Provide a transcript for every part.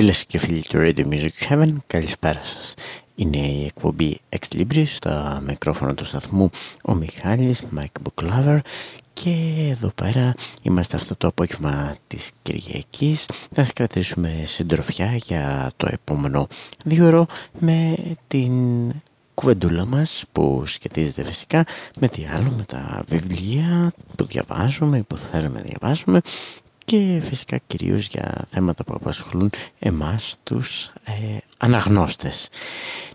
Φίλες και φίλοι του Radio Music Heaven, καλησπέρα σας. Είναι η εκπομπή Ex Libris, στα μικρόφωνα του σταθμού ο Μιχάλης, Mike Booklover και εδώ πέρα είμαστε αυτό το απόγευμα της Κυριακής. Θα σας κρατήσουμε συντροφιά για το επόμενο δύο ώρο με την κουβεντούλα μας που σχετίζεται φυσικά με τι άλλο, με τα βιβλία που διαβάζουμε ή που θέλουμε να διαβάζουμε και φυσικά κυρίως για θέματα που απασχολούν εμάς τους ε, αναγνώστες.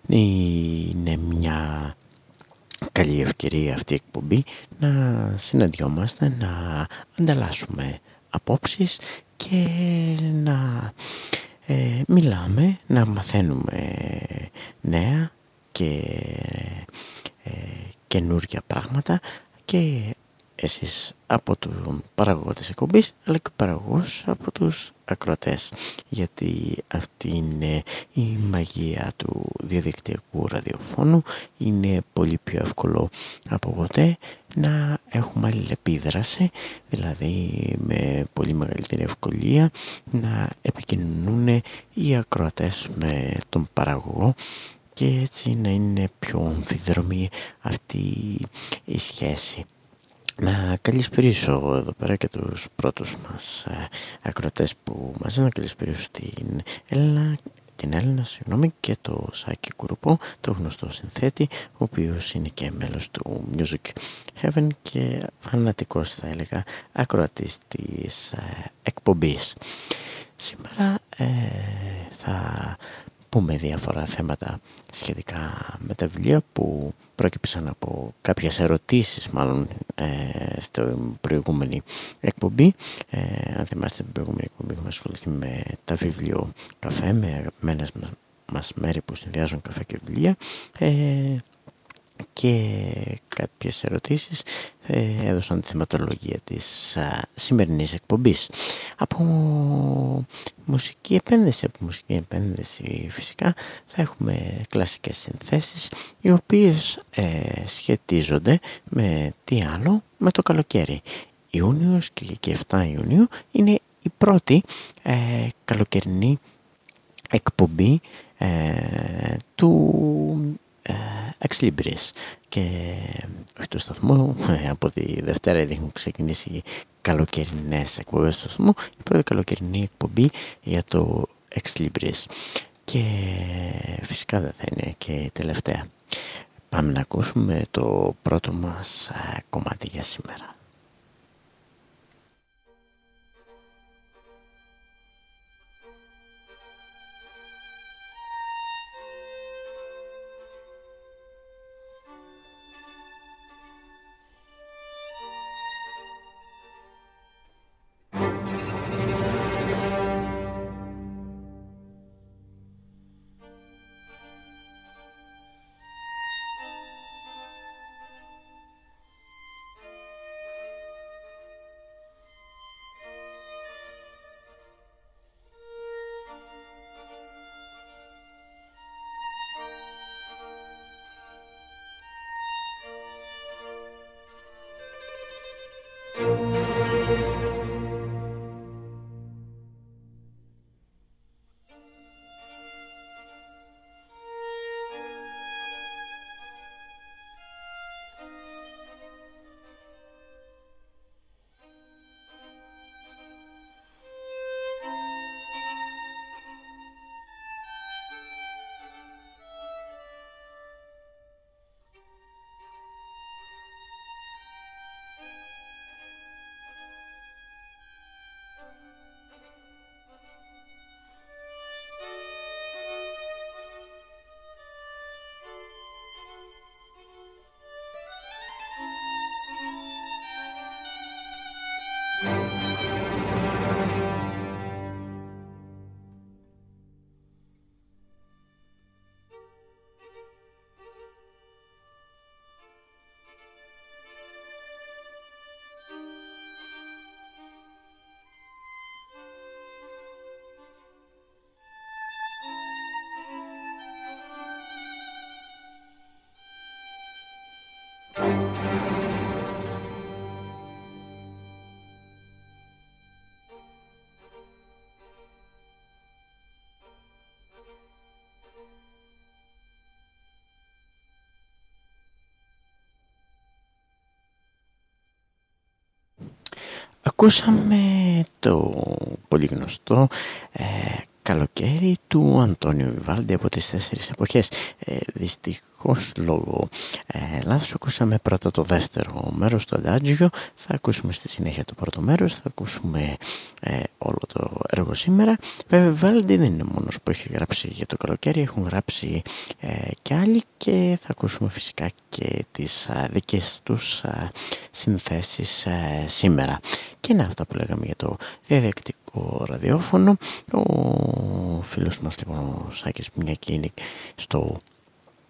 Είναι μια καλή ευκαιρία αυτή η εκπομπή να συναντιόμαστε, να ανταλλάσσουμε απόψεις και να ε, μιλάμε, να μαθαίνουμε νέα και ε, καινούργια πράγματα και εσείς από τον παραγωγό της εκπομπής αλλά και ο παραγωγός από τους ακροατές γιατί αυτή είναι η μαγεία του διαδικτυακού ραδιοφώνου είναι πολύ πιο εύκολο από ποτέ να έχουμε αλληλεπίδραση δηλαδή με πολύ μεγαλύτερη ευκολία να επικοινωνούν οι ακροατές με τον παραγωγό και έτσι να είναι πιο αμφιδρομή αυτή η σχέση. Να καλησπερίσω εδώ πέρα και τους πρώτους μας ε, ακροτές που μας να καλησπερίσω την Έλληνα, την Έλληνα συγγνώμη, και το Σάκη Κουρουπό, το γνωστό συνθέτη, ο οποίος είναι και μέλος του Music Heaven και φανατικός θα έλεγα ακροατής της ε, εκπομπής. Σήμερα ε, θα πούμε διάφορα θέματα σχετικά με τα βιβλία που πρόκειψαν από κάποιες ερωτήσεις μάλλον ε, στην προηγούμενη εκπομπή. Ε, αν θυμάστε την προηγούμενη εκπομπή έχουμε ασχοληθεί με τα βιβλίο καφέ, με αγαπημένες μας μέρη που συνδυάζουν καφέ και βιβλία. Ε, και κάποιες ερωτήσεις ε, έδωσαν τη θεματολογία της α, σημερινής εκπομπής. Από μουσική επένδυση, από μουσική επένδυση φυσικά θα έχουμε κλασικές συνθέσεις οι οποίες ε, σχετίζονται με τι άλλο, με το καλοκαίρι. Ιούνιος και 7 Ιουνίου είναι η πρώτη ε, καλοκαιρινή εκπομπή ε, του Ex και όχι του σταθμού, ε, από τη Δευτέρα ήδη έχουν ξεκινήσει καλοκαιρινές εκπομπές του σταθμού, η πρώτη καλοκαιρινή εκπομπή για το Ex και φυσικά δεν θα είναι και η τελευταία. Πάμε να ακούσουμε το πρώτο μας ε, κομμάτι για σήμερα. Ακούσαμε το πολύ γνωστό ε, καλοκαίρι του Αντώνιου Βιβάλντι από τις τέσσερις εποχές. Ε, δυστυχώς λόγω ε, λάθος ακούσαμε πρώτα το δεύτερο μέρος του Αντάτζιο, θα ακούσουμε στη συνέχεια το πρώτο μέρος, θα ακούσουμε ε, όλο το έργο σήμερα. Βέβαια Βιβάλντι δεν είναι μόνος που έχει γράψει για το καλοκαίρι, έχουν γράψει ε, και άλλοι και θα ακούσουμε φυσικά και τις α, δικές τους α, συνθέσεις σήμερα. Και είναι αυτά που λέγαμε για το διαδικτικό ραδιόφωνο. Ο φίλος μας λοιπόν ο Σάκης μια και είναι στο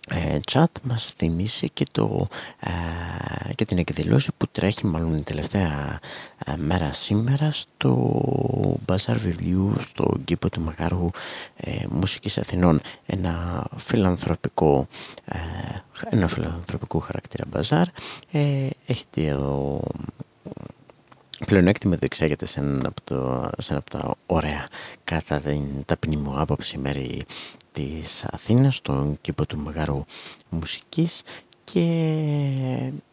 ε, chat μας θυμίσει και, το, ε, και την εκδηλώση που τρέχει μάλλον την τελευταία ε, μέρα σήμερα στο Μπαζάρ Βιβλίου στο κήπο του Μαγάργου ε, Μουσικής Αθηνών ένα φιλανθρωπικό ε, ένα φιλανθρωπικό χαρακτήρα μπαζάρ ε, έχετε εδώ πλεονέκτημα το εξάγεται σε ένα από, το, σε ένα από τα ωραία κατά την ταπεινή μου άποψη μέρη της Αθήνας, στον κήπο του Μεγαρού Μουσικής και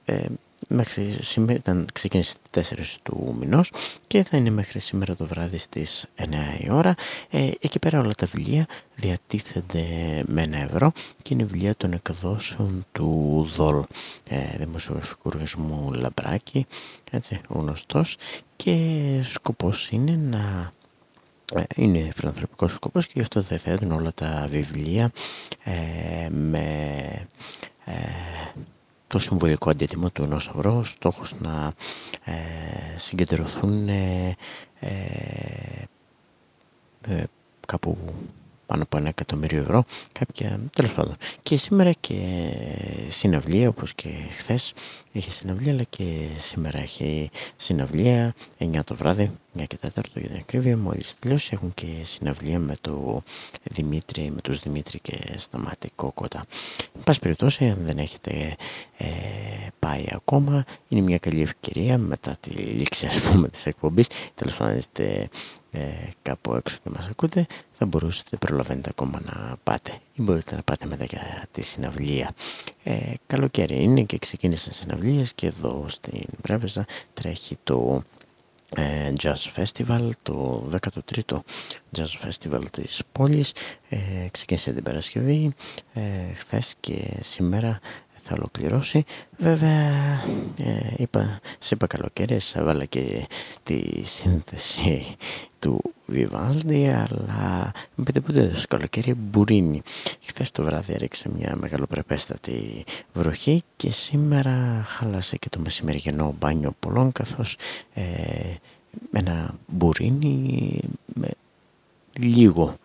ε, μέχρι σήμερα ήταν, ξεκίνησε στις 4 του μηνός και θα είναι μέχρι σήμερα το βράδυ στις 9 η ώρα. Ε, εκεί πέρα όλα τα βιβλία διατίθενται με ένα ευρώ και είναι βιβλία των εκδόσεων του ΔΟΛ, ε, δημοσιογραφικού οργανισμού Λαμπράκη, έτσι, γνωστός και σκοπός είναι να ε, είναι φιλανθρωπικός σκοπός και γι' αυτό δεν θέτουν όλα τα βιβλία ε, με ε, το συμβολικό αντίτιμο του ενός ευρώ, στόχος να ε, συγκεντρωθούν ε, ε, κάπου πάνω από ένα εκατομμύριο ευρώ κάποια τέλος πάντων. Και σήμερα και συναυλία όπως και χθες είχε συναυλία αλλά και σήμερα έχει συναυλία 9 το βράδυ 9 και 4 για την ακρίβεια. Μόλις τελειώσει έχουν και συναυλία με το Δημήτρη με τους Δημήτρη και Σταμάτη Κόκοτα. Εν πάση περιπτώσει αν δεν έχετε ε, πάει ακόμα είναι μια καλή ευκαιρία μετά τη λήξη ας πούμε της εκπομπής. Τέλος πάντων είστε ε, κάπου έξω και μας ακούτε θα μπορούσατε προλαβαίνετε ακόμα να πάτε ή μπορείτε να πάτε μετά για τη συναυλία. Ε, καλοκαίρι είναι και ξεκίνησαν συναυλίες και εδώ στην Πρέβεζα τρέχει το ε, Jazz Festival, το 13ο Jazz Festival της πόλης. Ε, ξεκίνησε την Παρασκευή ε, χθες και σήμερα θα ολοκληρώσει. Βέβαια, ε, είπα, σε είπα καλοκαίρι, έβαλα και τη σύνθεση του Βιβάλντι, αλλά με πείτε πότε στο καλοκαίρι μπουρίνι. Χθες το βράδυ έριξε μια μεγαλοπρεπέστατη βροχή και σήμερα χάλασε και το μεσημεριανό μπάνιο πολλών, καθώς ε, ένα μπουρίνι με λίγο,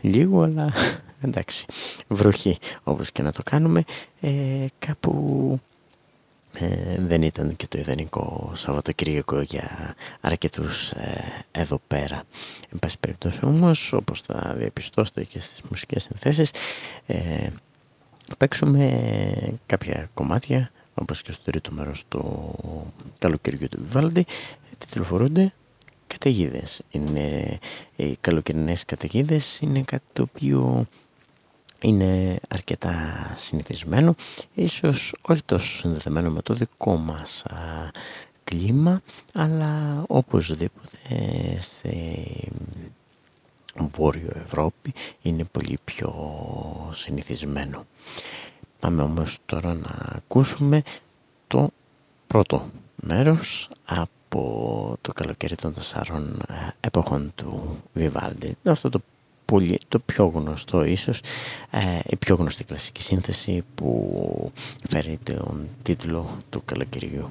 λίγο αλλά εντάξει, βροχή όπως και να το κάνουμε, ε, κάπου ε, δεν ήταν και το ιδανικό Σαββατοκύριακο για αρκετούς ε, εδώ πέρα. Εν πάση περιπτώσει όμως, όπως θα διαπιστώσετε και στις μουσικές συνθέσεις, ε, παίξουμε κάποια κομμάτια, όπως και στο τρίτο μέρος του καλοκαιριού του Βιβάλντι, τιτλοφορούνται καταιγίδες. Είναι, οι καλοκαιρινές καταιγίδες είναι κάτι το οποίο είναι αρκετά συνηθισμένο, ίσως όχι τόσο συνδεδεμένο με το δικό μας α, κλίμα, αλλά οπωσδήποτε σε Βόρειο Ευρώπη είναι πολύ πιο συνηθισμένο. Πάμε όμως τώρα να ακούσουμε το πρώτο μέρος από το καλοκαίρι των τεσσάρων εποχών του Βιβάλντι. Αυτό το πολύ, το πιο γνωστό ίσως, ε, η πιο γνωστή κλασική σύνθεση που φέρει τον τίτλο του καλοκαιριού.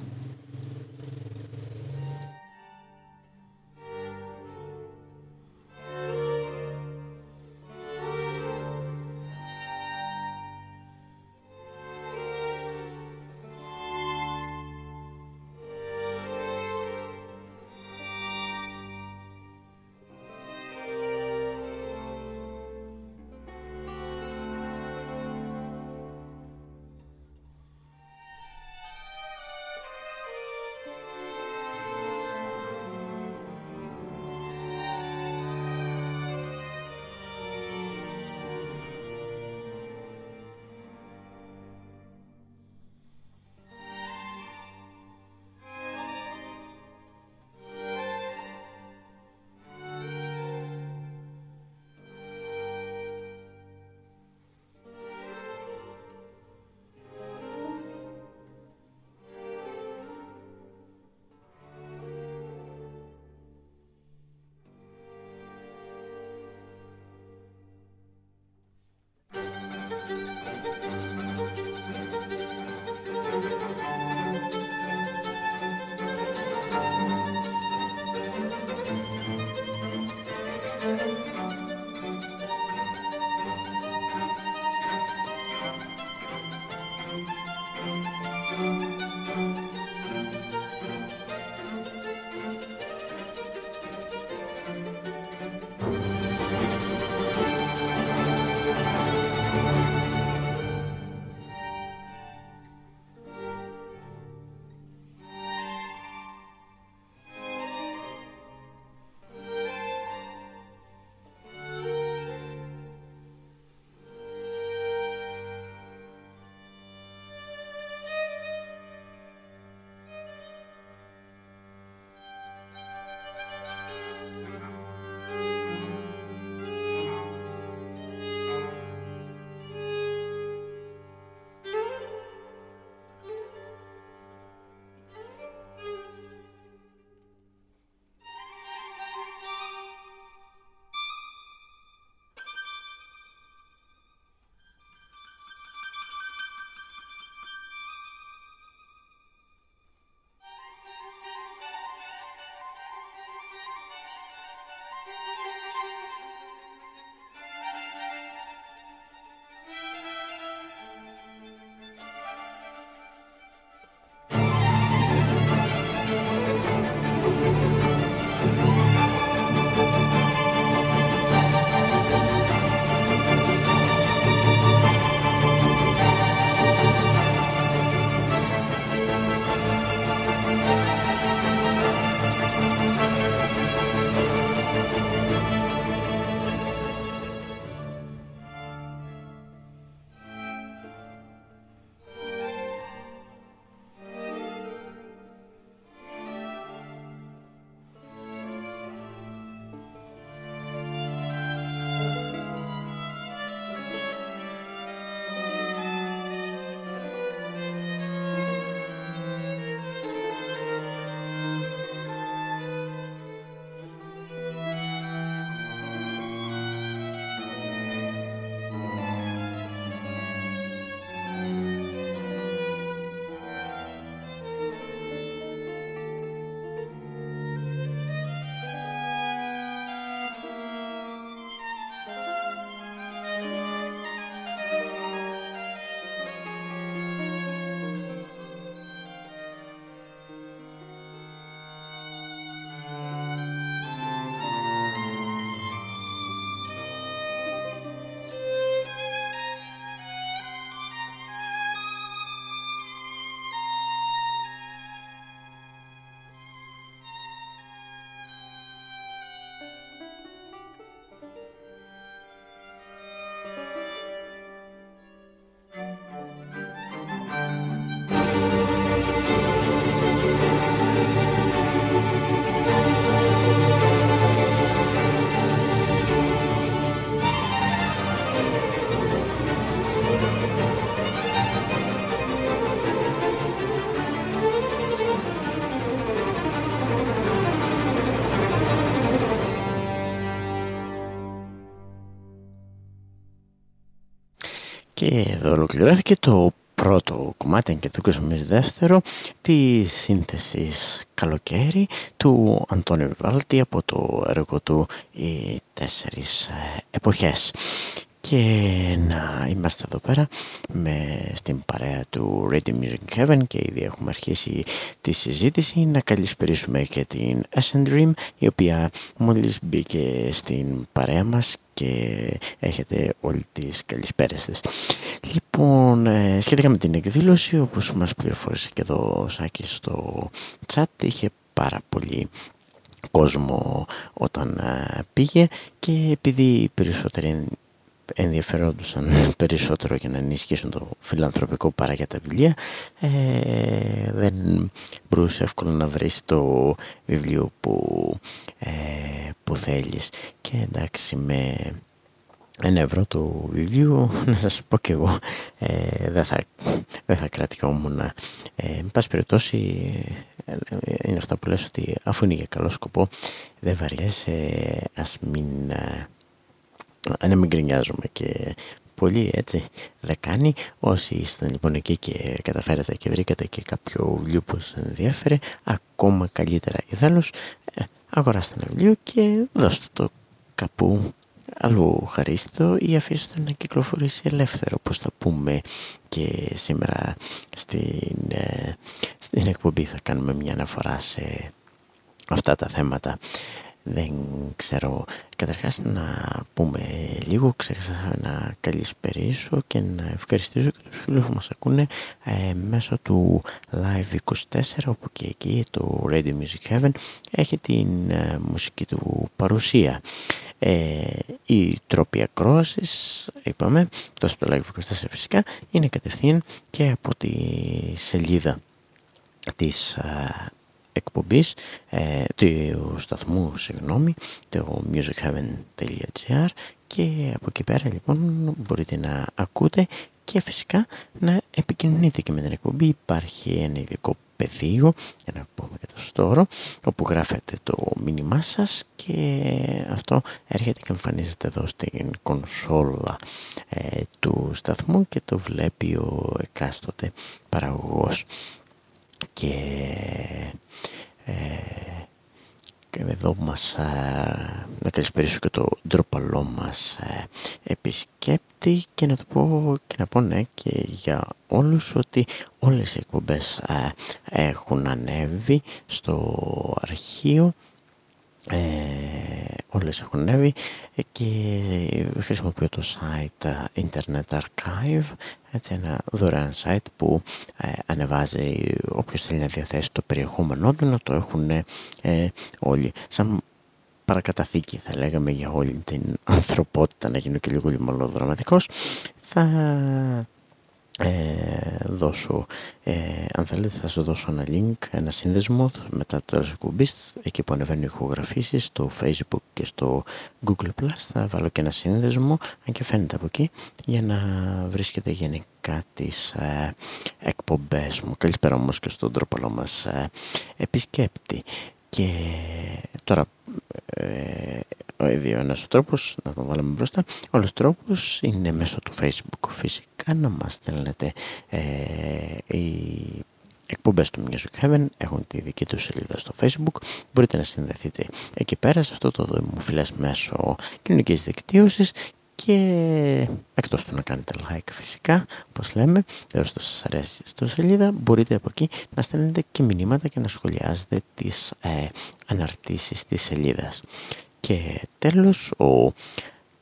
Και εδώ ολοκληρώθηκε το πρώτο κομμάτι και το ακούσαμε δεύτερο της σύνθεσης καλοκαίρι του Αντώνη Βιβάλτη από το έργο του «Οι τέσσερις ε, εποχές» και να είμαστε εδώ πέρα με, στην παρέα του Radio Music Heaven και ήδη έχουμε αρχίσει τη συζήτηση να καλησπερίσουμε και την Ascent Dream η οποία μόλις μπήκε στην παρέα μας και έχετε όλοι τις καλησπέρες της. Λοιπόν, ε, σχετικά με την εκδήλωση όπως μας πληροφόρησε και εδώ ο Σάκης στο chat είχε πάρα πολύ κόσμο όταν ε, πήγε και επειδή οι περισσότεροι ενδιαφερόντουσαν περισσότερο για να ενισχύσουν το φιλανθρωπικό παρά για τα βιβλία. Ε, δεν μπορούσε εύκολα να βρεις το βιβλίο που, ε, που θέλεις. Και εντάξει με ένα ευρώ του βιβλίου να σας πω και εγώ ε, δεν, θα, δεν θα κρατιόμουν ε, εν πάση περιπτώσει ε, είναι αυτά που λες ότι αφού είναι για καλό σκοπό δεν βαριέσαι ας μην ε, να μην γκρινιάζουμε και πολύ έτσι. Δεν κάνει όσοι είστε λοιπόν εκεί και καταφέρατε και βρήκατε και κάποιο βιβλίο που σας ενδιαφέρε ακόμα καλύτερα ιδάλλως ε, αγοράστε ένα βιβλίο και δώστε το κάπου αλλού χαρίστητο ή αφήστε το να κυκλοφορήσει ελεύθερο όπως θα πούμε και σήμερα στην, ε, στην εκπομπή. Θα κάνουμε μια αναφορά σε αυτά τα θέματα δεν ξέρω, καταρχάς να πούμε λίγο, ξέχασα να καλησπερίσω και να ευχαριστήσω και τους φίλους που μας ακούνε ε, μέσω του Live24 όπου και εκεί το Radio Music Heaven έχει την ε, μουσική του παρουσία. Ε, η τρόπη ακρόασης, είπαμε, το Live24 φυσικά, είναι κατευθείαν και από τη σελίδα της εκπομπής ε, του σταθμού, συγγνώμη, το musicheaven.gr και από εκεί πέρα λοιπόν μπορείτε να ακούτε και φυσικά να επικοινωνείτε και με την εκπομπή. Υπάρχει ένα ειδικό πεδίο, για να πούμε και το στόρο, όπου γράφετε το μήνυμά σας και αυτό έρχεται και εμφανίζεται εδώ στην κονσόλα ε, του σταθμού και το βλέπει ο εκάστοτε παραγωγός και, ε, και εδώ μας να καλησπερίσω και το ντροπαλό μας ε, επισκέπτη και να το πω και να πω ναι και για όλους ότι όλες οι εκπομπές ε, έχουν ανέβει στο αρχείο ε, όλες έχουν ανέβει και χρησιμοποιώ το site Internet Archive έτσι ένα δωρεάν site που ε, ανεβάζει όποιος θέλει να διαθέσει το περιεχόμενό του να το έχουν ε, όλοι. Σαν παρακαταθήκη θα λέγαμε για όλη την ανθρωπότητα να γίνω και λίγο λιμολοδραματικός θα ε, δώσω, ε, αν θέλετε θα σας δώσω ένα link, ένα σύνδεσμο μετά το τέλος εκπομπής, εκεί που ανεβαίνουν οι ηχογραφήσεις στο facebook και στο google plus θα βάλω και ένα σύνδεσμο, αν και φαίνεται από εκεί, για να βρίσκετε γενικά τις ε, εκπομπές μου. Καλησπέρα όμως και στον τρόπο μας ε, επισκέπτη. Και τώρα ε, ο ένας τρόπος, να τον βάλουμε μπροστά, ο άλλος τρόπος είναι μέσω του facebook. Φυσικά να μας στέλνετε ε, οι εκπομπές του Music Heaven. Έχουν τη δική τους σελίδα στο facebook. Μπορείτε να συνδεθείτε εκεί πέρα σε αυτό το δημοφιλές μέσο κοινωνικής δικτύωσης. Και εκτός του να κάνετε like φυσικά, όπως λέμε, έως το σας αρέσει στο σελίδα, μπορείτε από εκεί να στέλνετε και μηνύματα και να σχολιάζετε τις ε, αναρτήσεις της σελίδας. Και τέλος, ο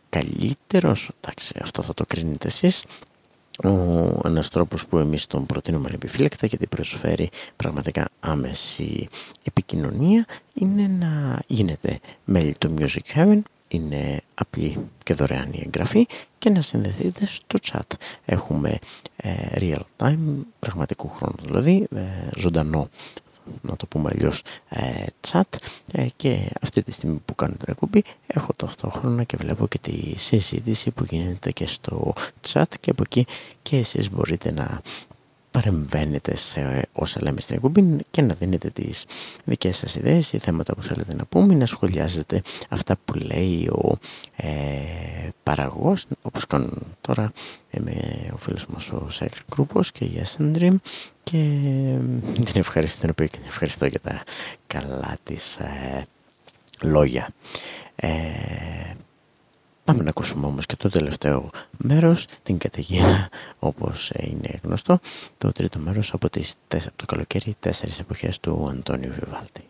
καλύτερος, εντάξει αυτό θα το κρίνετε εσείς, ο, ένας τρόπος που εμείς τον προτείνουμε επιφύλακτα γιατί προσφέρει πραγματικά άμεση επικοινωνία είναι να γίνετε μέλη του Music Heaven είναι απλή και δωρεάν η εγγραφή και να συνδεθείτε στο chat. Έχουμε ε, real time, πραγματικού χρόνου δηλαδή, ε, ζωντανό να το πούμε αλλιώς ε, chat. Ε, και αυτή τη στιγμή που κάνω την εκπομπή έχω ταυτόχρονα και βλέπω και τη συζήτηση που γίνεται και στο chat και από εκεί και εσείς μπορείτε να παρεμβαίνετε σε όσα λέμε στην εκπομπή και να δίνετε τις δικές σας ιδέες ή θέματα που θέλετε να πούμε να σχολιάζετε αυτά που λέει ο ε, παραγωγός όπως κάνουν τώρα με ο φίλος μας ο Σέξ Κρούπος και η Dream και την ευχαριστώ την οποία και την ευχαριστώ για τα καλά της ε, λόγια. Ε, Πάμε να ακούσουμε όμως και το τελευταίο μέρος, την καταιγίδα όπως είναι γνωστό, το τρίτο μέρος από τις, το καλοκαίρι, τέσσερις εποχές του Αντώνιου Βιβάλτη.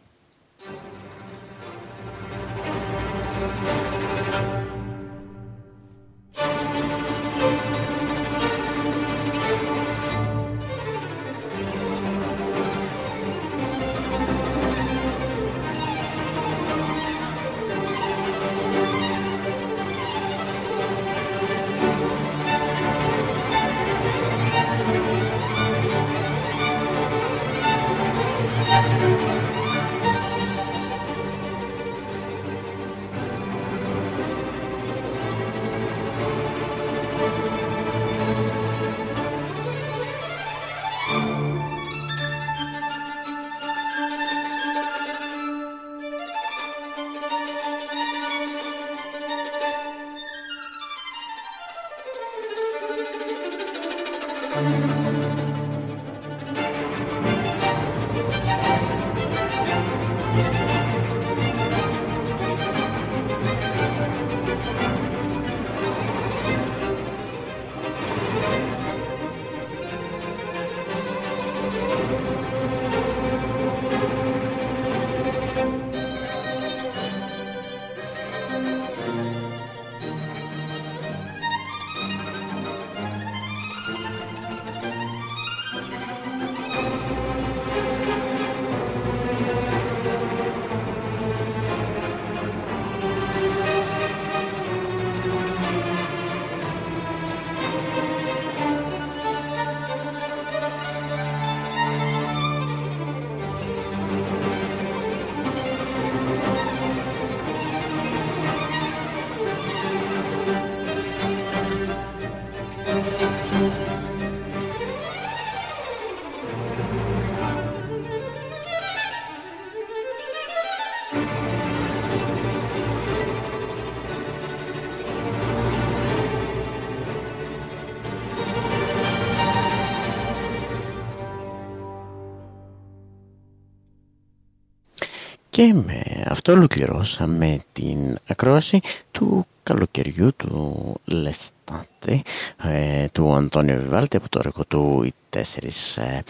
Και με αυτό ολοκληρώσαμε την ακρόαση του καλοκαιριού του Λεστάτε ε, του Αντώνιο Βιβάλτη από το ρεκό του οι τέσσερις ε,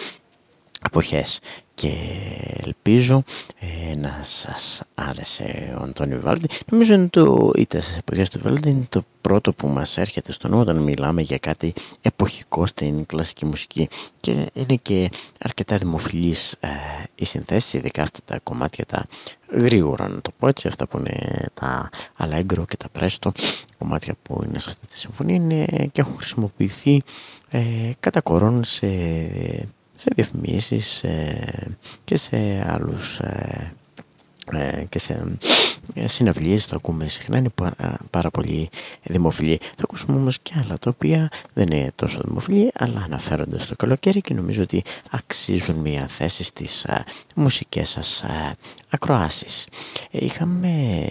εποχές και ελπίζω ε, να σας άρεσε ο Αντώνιο Βιβάλτη. Νομίζω ότι το, οι τέσσερις εποχές του Βιβάλτη είναι το πρώτο που μας έρχεται στο νου όταν μιλάμε για κάτι εποχικό στην κλασική μουσική και είναι και αρκετά δημοφιλής ε, η συνθέση, ειδικά αυτά τα κομμάτια τα γρήγορα να το πω έτσι, αυτά που είναι τα αλέγκρο και τα πρέστο κομμάτια που είναι σε αυτή τη συμφωνία είναι και έχουν χρησιμοποιηθεί ε, κατά κορών σε, σε διαφημίσεις ε, και σε άλλους ε, ε, και σε ε, συναυλίες το ακούμε συχνά είναι πάρα, πολύ δημοφιλή. Θα ακούσουμε όμως και άλλα τα οποία δεν είναι τόσο δημοφιλή αλλά αναφέρονται στο καλοκαίρι και νομίζω ότι αξίζουν μια θέση στις α, μουσικές σας α, ακροάσεις. Είχαμε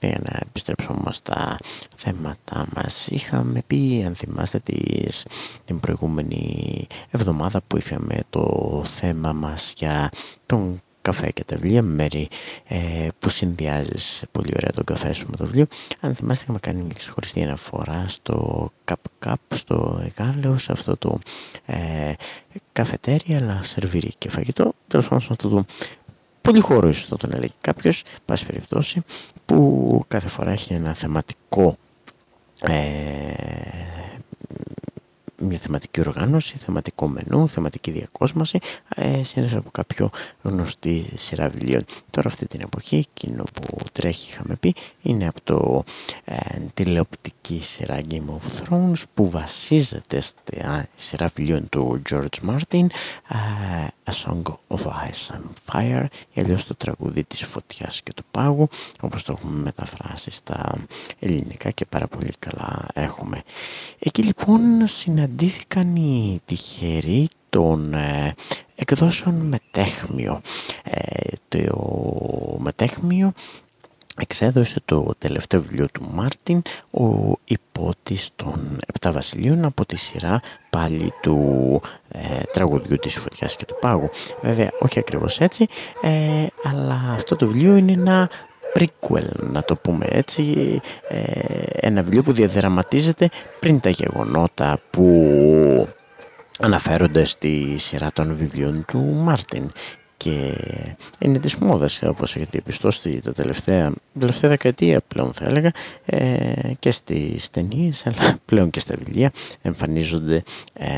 για να επιστρέψουμε όμως στα θέματα μας είχαμε πει αν θυμάστε τις, την προηγούμενη εβδομάδα που είχαμε το θέμα μας για τον καφέ και τα βιβλία, μέρη ε, που συνδυάζεις πολύ ωραία τον καφέ σου με το βιβλίο. Αν θυμάστε, είχαμε κάνει μια ξεχωριστή αναφορά στο Cup Cup, στο Εγάλεο, σε αυτό το ε, καφετέρια, αλλά σερβίρι και φαγητό. Τέλος πάντων, αυτό το πολύ χώρο ίσως θα τον έλεγε κάποιος, πάση περιπτώσει, που κάθε φορά έχει ένα θεματικό ε, μια θεματική οργάνωση, θεματικό μενού, θεματική διακόσμαση, ε, από κάποιο γνωστή σειρά βιβλίων. Τώρα αυτή την εποχή, εκείνο που τρέχει είχαμε πει, είναι από το ε, τηλεοπτική σειρά Game of Thrones που βασίζεται στη σειρά βιβλίων του George Martin, ε, A Song of Ice and Fire, ή αλλιώς το τραγούδι της φωτιάς και του πάγου, όπως το έχουμε μεταφράσει στα ελληνικά και πάρα πολύ καλά έχουμε. Εκεί λοιπόν συναντήθηκαν οι τυχεροί των ε, εκδόσεων Μετέχμιο. Ε, το Μετέχμιο εξέδωσε το τελευταίο βιβλίο του Μάρτιν, ο υπότης των Επτά Βασιλείων από τη σειρά πάλι του ε, τραγουδιού της Φωτιάς και του Πάγου. Βέβαια, όχι ακριβώς έτσι, ε, αλλά αυτό το βιβλίο είναι ένα prequel, να το πούμε έτσι, ε, ένα βιβλίο που διαδραματίζεται πριν τα γεγονότα που αναφέρονται στη σειρά των βιβλίων του Μάρτιν και είναι της μόδας όπως έχετε διαπιστώσει τα τελευταία, τελευταία δεκαετία πλέον θα έλεγα ε, και στις ταινίες αλλά πλέον και στα βιβλία εμφανίζονται ε,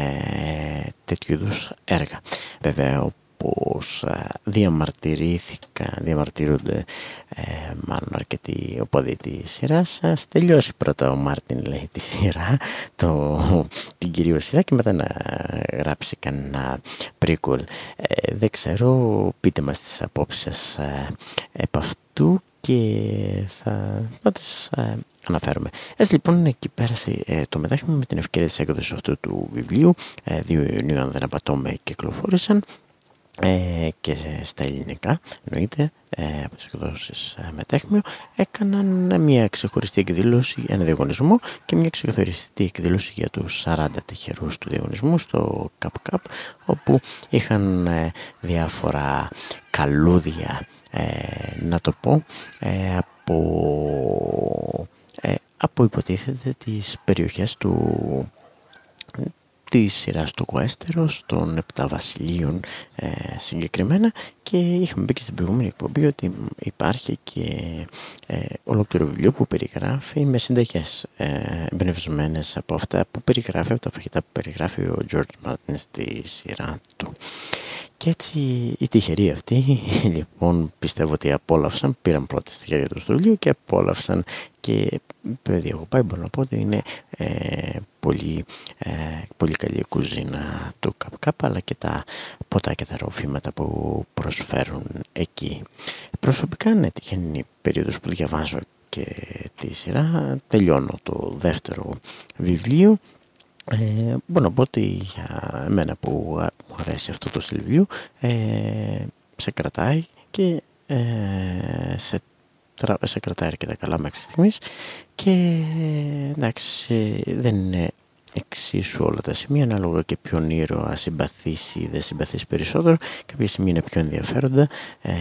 τέτοιου είδους έργα. Βέβαια πως ε, διαμαρτυρήθηκα, διαμαρτύρονται ε, μάλλον αρκετοί οπαδοί της σειράς. Ας τελειώσει πρώτα ο Μάρτιν λέει τη σειρά, το, την κυρίως σειρά και μετά να γράψει κανένα prequel. Ε, δεν ξέρω, πείτε μας τις απόψεις σας ε, επ' αυτού και θα, θα τις ε, αναφέρουμε. Έτσι λοιπόν εκεί πέρασε ε, το μετάχημα με την ευκαιρία της έκδοσης αυτού του βιβλίου. Ε, δύο Ιουνίου αν δεν απατώμε κυκλοφόρησαν ε, και στα ελληνικά εννοείται ε, από τις εκδόσεις ε, Μετέχμιο έκαναν μια ξεχωριστή εκδήλωση, ένα διαγωνισμό και μια ξεχωριστή εκδήλωση για τους 40 τυχερούς του διαγωνισμού στο Cup Cup όπου είχαν ε, διάφορα καλούδια να το πω από, από υποτίθεται τις περιοχές του τη σειράς του Westeros, των Επτά Βασιλείων ε, συγκεκριμένα και είχαμε πει και στην προηγούμενη εκπομπή ότι υπάρχει και ε, ολόκληρο βιβλίο που περιγράφει με συνταγές ε, εμπνευσμένες από αυτά που περιγράφει, από τα φαγητά που περιγράφει ο George Martin στη σειρά του. Και έτσι οι τυχεροί αυτοί λοιπόν πιστεύω ότι απόλαυσαν, πήραν πρώτα στη χέρια του στο βιβλίο και απόλαυσαν. Και παιδί εγώ πάει μπορώ να πω ότι είναι ε, πολύ, ε, πολύ καλή κουζίνα του ΚΑΠΚΑΠ αλλά και τα ποτά και τα ροφήματα που προσφέρουν εκεί. Προσωπικά ναι τυχαίνει η περίοδος που διαβάζω και τη σειρά, τελειώνω το δεύτερο βιβλίο ε, μπορώ να πω ότι για εμένα που μου αρέσει αυτό το στυλ ε, σε κρατάει και ε, σε, σε κρατάει αρκετά καλά μέχρι στιγμής. Και εντάξει δεν είναι εξίσου όλα τα σημεία, ανάλογα και ποιον ήρωα συμπαθήσει ή δεν συμπαθήσει περισσότερο. Κάποια σημεία είναι πιο ενδιαφέροντα, ε,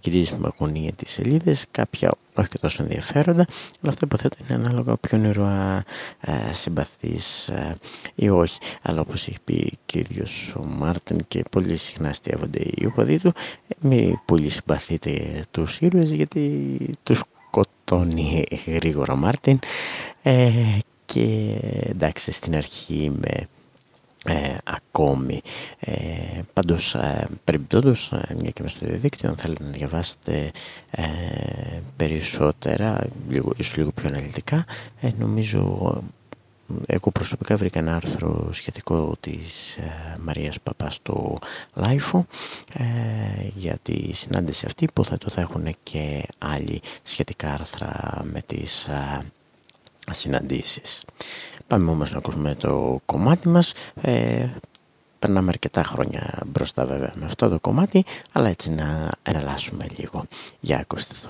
κυρίως με αγωνία τις σελίδες, κάποια όχι και τόσο ενδιαφέροντα, αλλά αυτό υποθέτω είναι ανάλογα ποιον ήρωα ε, συμπαθείς ε, ή όχι. Αλλά όπως έχει πει και ο ίδιος ο Μάρτιν και πολύ συχνά αστείαβονται οι οπαδοί του, ε, μη πολύ συμπαθείτε τους ήρωες γιατί τους σκοτώνει γρήγορα Μάρτιν ε, και εντάξει στην αρχή με ε, ακόμη. Ε, πάντως, ε, περιπτώτως, ε, μια και μες στο διαδίκτυο, αν θέλετε να διαβάσετε ε, περισσότερα, λίγο, ίσως λίγο πιο αναλυτικά, ε, νομίζω εγώ προσωπικά βρήκα ένα άρθρο σχετικό της Μαρίας Παππάς στο LiFO για τη συνάντηση αυτή που θα το θα έχουν και άλλοι σχετικά άρθρα με τις συναντήσεις. Πάμε όμως να ακούσουμε το κομμάτι μας. Ε, περνάμε αρκετά χρόνια μπροστά βέβαια με αυτό το κομμάτι, αλλά έτσι να εναλλάσσουμε λίγο. Για ακούστε το.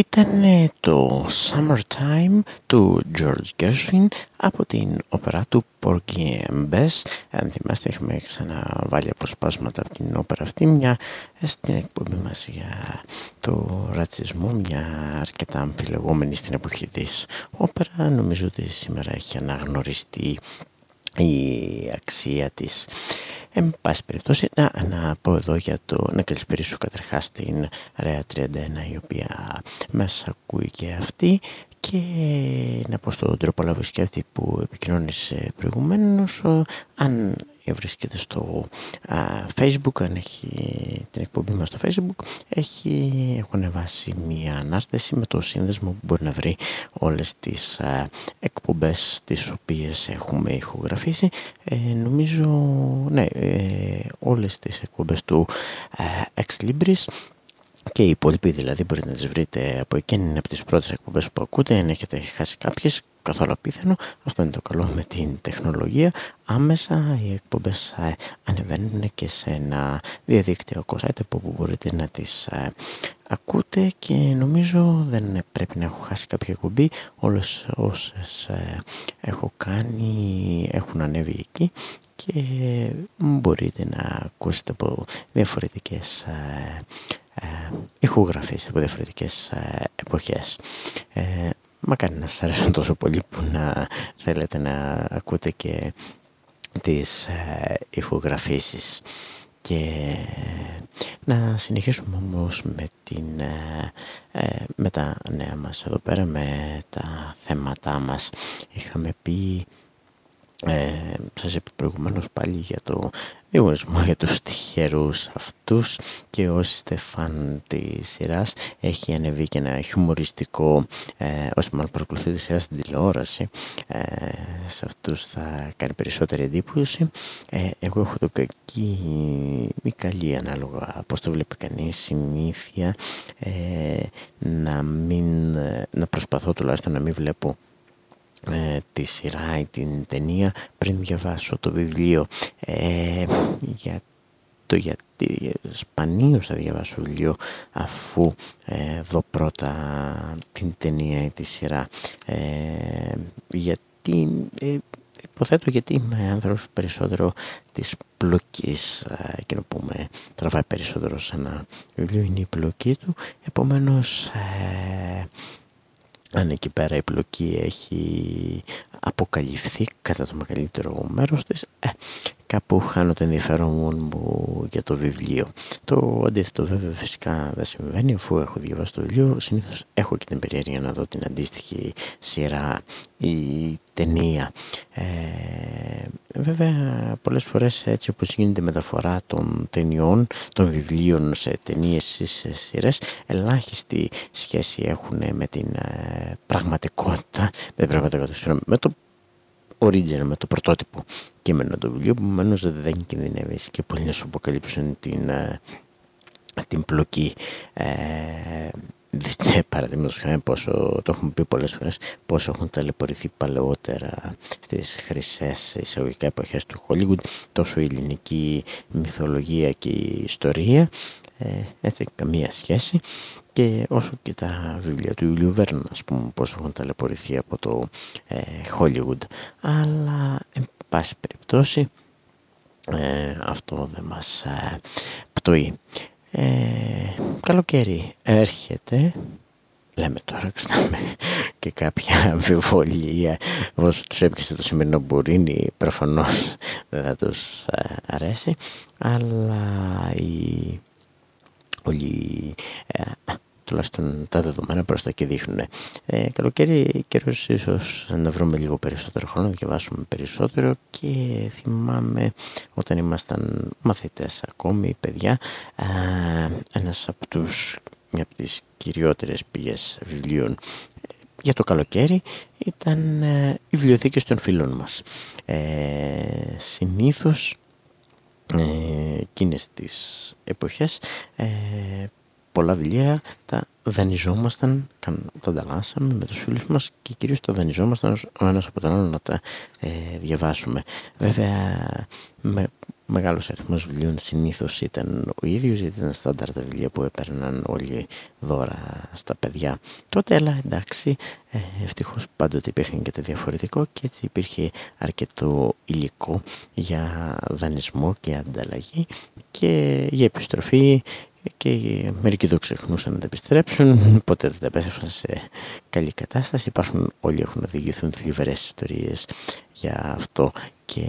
Ήταν το Summertime του George Gershwin από την όπερα του Porgy and Bess. Αν θυμάστε έχουμε ξαναβάλει αποσπάσματα από την όπερα αυτή μια στην εκπομπή μας για το ρατσισμό, μια αρκετά αμφιλεγόμενη στην εποχή της όπερα. Νομίζω ότι σήμερα έχει αναγνωριστεί η αξία της. Εν πάση περιπτώσει, να, να πω εδώ για το να καλησπερίσω καταρχάς την Ρέα 31 η οποία μας ακούει και αυτή. Και να πω στον τρόπο αυτή που επικοινώνησε προηγουμένως αν βρίσκεται στο facebook. Αν έχει την εκπομπή μας στο facebook έχει, έχω ανεβάσει μια ανάρτηση με το σύνδεσμο που μπορεί να βρει όλες τις α, εκπομπές τις οποίες έχουμε ηχογραφήσει. Ε, νομίζω ναι ε, όλες τις εκπομπές του Ex Libris και οι υπόλοιποι δηλαδή μπορείτε να τις βρείτε από εκείνη είναι από τις πρώτες εκπομπές που ακούτε αν έχετε χάσει κάποιες καθόλου απίθανο. Αυτό είναι το καλό με την τεχνολογία. Άμεσα οι εκπομπές ε, ανεβαίνουν και σε ένα διαδικτυακό site από όπου μπορείτε να τις ε, ακούτε και νομίζω δεν πρέπει να έχω χάσει κάποια εκπομπή. Όλες όσες ε, έχω κάνει έχουν ανέβει εκεί και μπορείτε να ακούσετε από διαφορετικές ε, ηχογραφίες από διαφορετικές ε, εποχές. Ε, μακάρι να σας αρέσουν τόσο πολύ που να θέλετε να ακούτε και τις ε, ηχογραφήσεις. Και να συνεχίσουμε όμως με, την, ε, ε, με τα νέα μας εδώ πέρα, με τα θέματά μας. Είχαμε πει ε, σας είπα προηγουμένως πάλι για το διαγωνισμό για τους τυχερούς αυτούς και όσοι είστε φαν της σειράς έχει ανεβεί και ένα χιουμοριστικό ε, όσοι μάλλον παρακολουθεί τη σειρά στην τηλεόραση ε, σε αυτούς θα κάνει περισσότερη εντύπωση. Ε, εγώ έχω το κακή ή καλή ανάλογα πώς το βλέπει κανείς συνήθεια ε, να, μην, να προσπαθώ τουλάχιστον να μην βλέπω ε, τη σειρά ή την ταινία. Πριν διαβάσω το βιβλίο ε, για το γιατί σπανίως θα διαβάσω βιβλίο αφού ε, δω πρώτα την ταινία ή τη σειρά. Ε, γιατί ε, υποθέτω γιατί είμαι άνθρωπος περισσότερο της πλοκής εκείνο που με τραβάει περισσότερο σε ένα βιβλίο είναι η πλοκή του. Επομένως αν εκεί πέρα η πλοκή έχει αποκαλυφθεί κατά το μεγαλύτερο μέρος της, ε, κάπου χάνω το ενδιαφέρον μου για το βιβλίο. Το αντίθετο βέβαια φυσικά δεν συμβαίνει αφού έχω διαβάσει το βιβλίο. Συνήθως έχω και την περιέργεια να δω την αντίστοιχη σειρά ή ταινία. Ε, βέβαια πολλές φορές έτσι όπως γίνεται η μεταφορά των ταινιών, των βιβλίων σε ταινίες ή σε σειρές, ελάχιστη σχέση έχουν με την ε, πραγματικότητα, με, πραγματικότητα με το original, με το πρωτότυπο κείμενο του βιβλίου, που δεν κινδυνεύει και πολλοί να σου αποκαλύψουν την, ε, την πλοκή. Ε, δείτε παραδείγματος χάρη πόσο, το έχουμε πει πολλές φορές, πόσο έχουν ταλαιπωρηθεί παλαιότερα στις χρυσές εισαγωγικά εποχές του Hollywood, τόσο η ελληνική μυθολογία και η ιστορία, ε, έτσι καμία σχέση και όσο και τα βιβλία του Ιουλίου Βέρνα, ας πούμε, πώς έχουν ταλαιπωρηθεί από το ε, Hollywood. Αλλά, εν πάση περιπτώσει, ε, αυτό δεν μας ε, πτωεί. Ε, καλοκαίρι έρχεται, λέμε τώρα, ξέρουμε και κάποια αμφιβολία, όσο τους έπιασε το σημερινό μπουρίνι, προφανώς δεν θα τους ε, αρέσει, αλλά η όλοι ε, τουλάχιστον τα δεδομένα προς τα και δείχνουν. Ε, καλοκαίρι καιρός ίσως να βρούμε λίγο περισσότερο χρόνο, να διαβάσουμε περισσότερο και θυμάμαι όταν ήμασταν μαθητές ακόμη, παιδιά, ε, ένας από τους, μια από τις κυριότερες πηγές βιβλίων για το καλοκαίρι ήταν ε, οι βιβλιοθήκες των φίλων μας. Ε, συνήθως ε, εκείνες τις εποχές ε, πολλά βιβλία τα δανειζόμασταν, τα ανταλλάσσαμε με τους φίλους μας και κυρίως τα δανειζόμασταν ο ένας από τον άλλο να τα ε, διαβάσουμε. Βέβαια με ο μεγάλος αριθμός βιβλίων συνήθως ήταν ο ίδιος, γιατί ήταν στάνταρ τα βιβλία που έπαιρναν όλοι δώρα στα παιδιά τότε, αλλά εντάξει, ε, ευτυχώς πάντοτε υπήρχε και το διαφορετικό και έτσι υπήρχε αρκετό υλικό για δανεισμό και ανταλλαγή και για επιστροφή και μερικοί το ξεχνούσαν να τα επιστρέψουν, ποτέ δεν τα επέστρεψαν σε καλή κατάσταση. Υπάρχουν, όλοι έχουν οδηγηθούν θλιβερές ιστορίες για αυτό και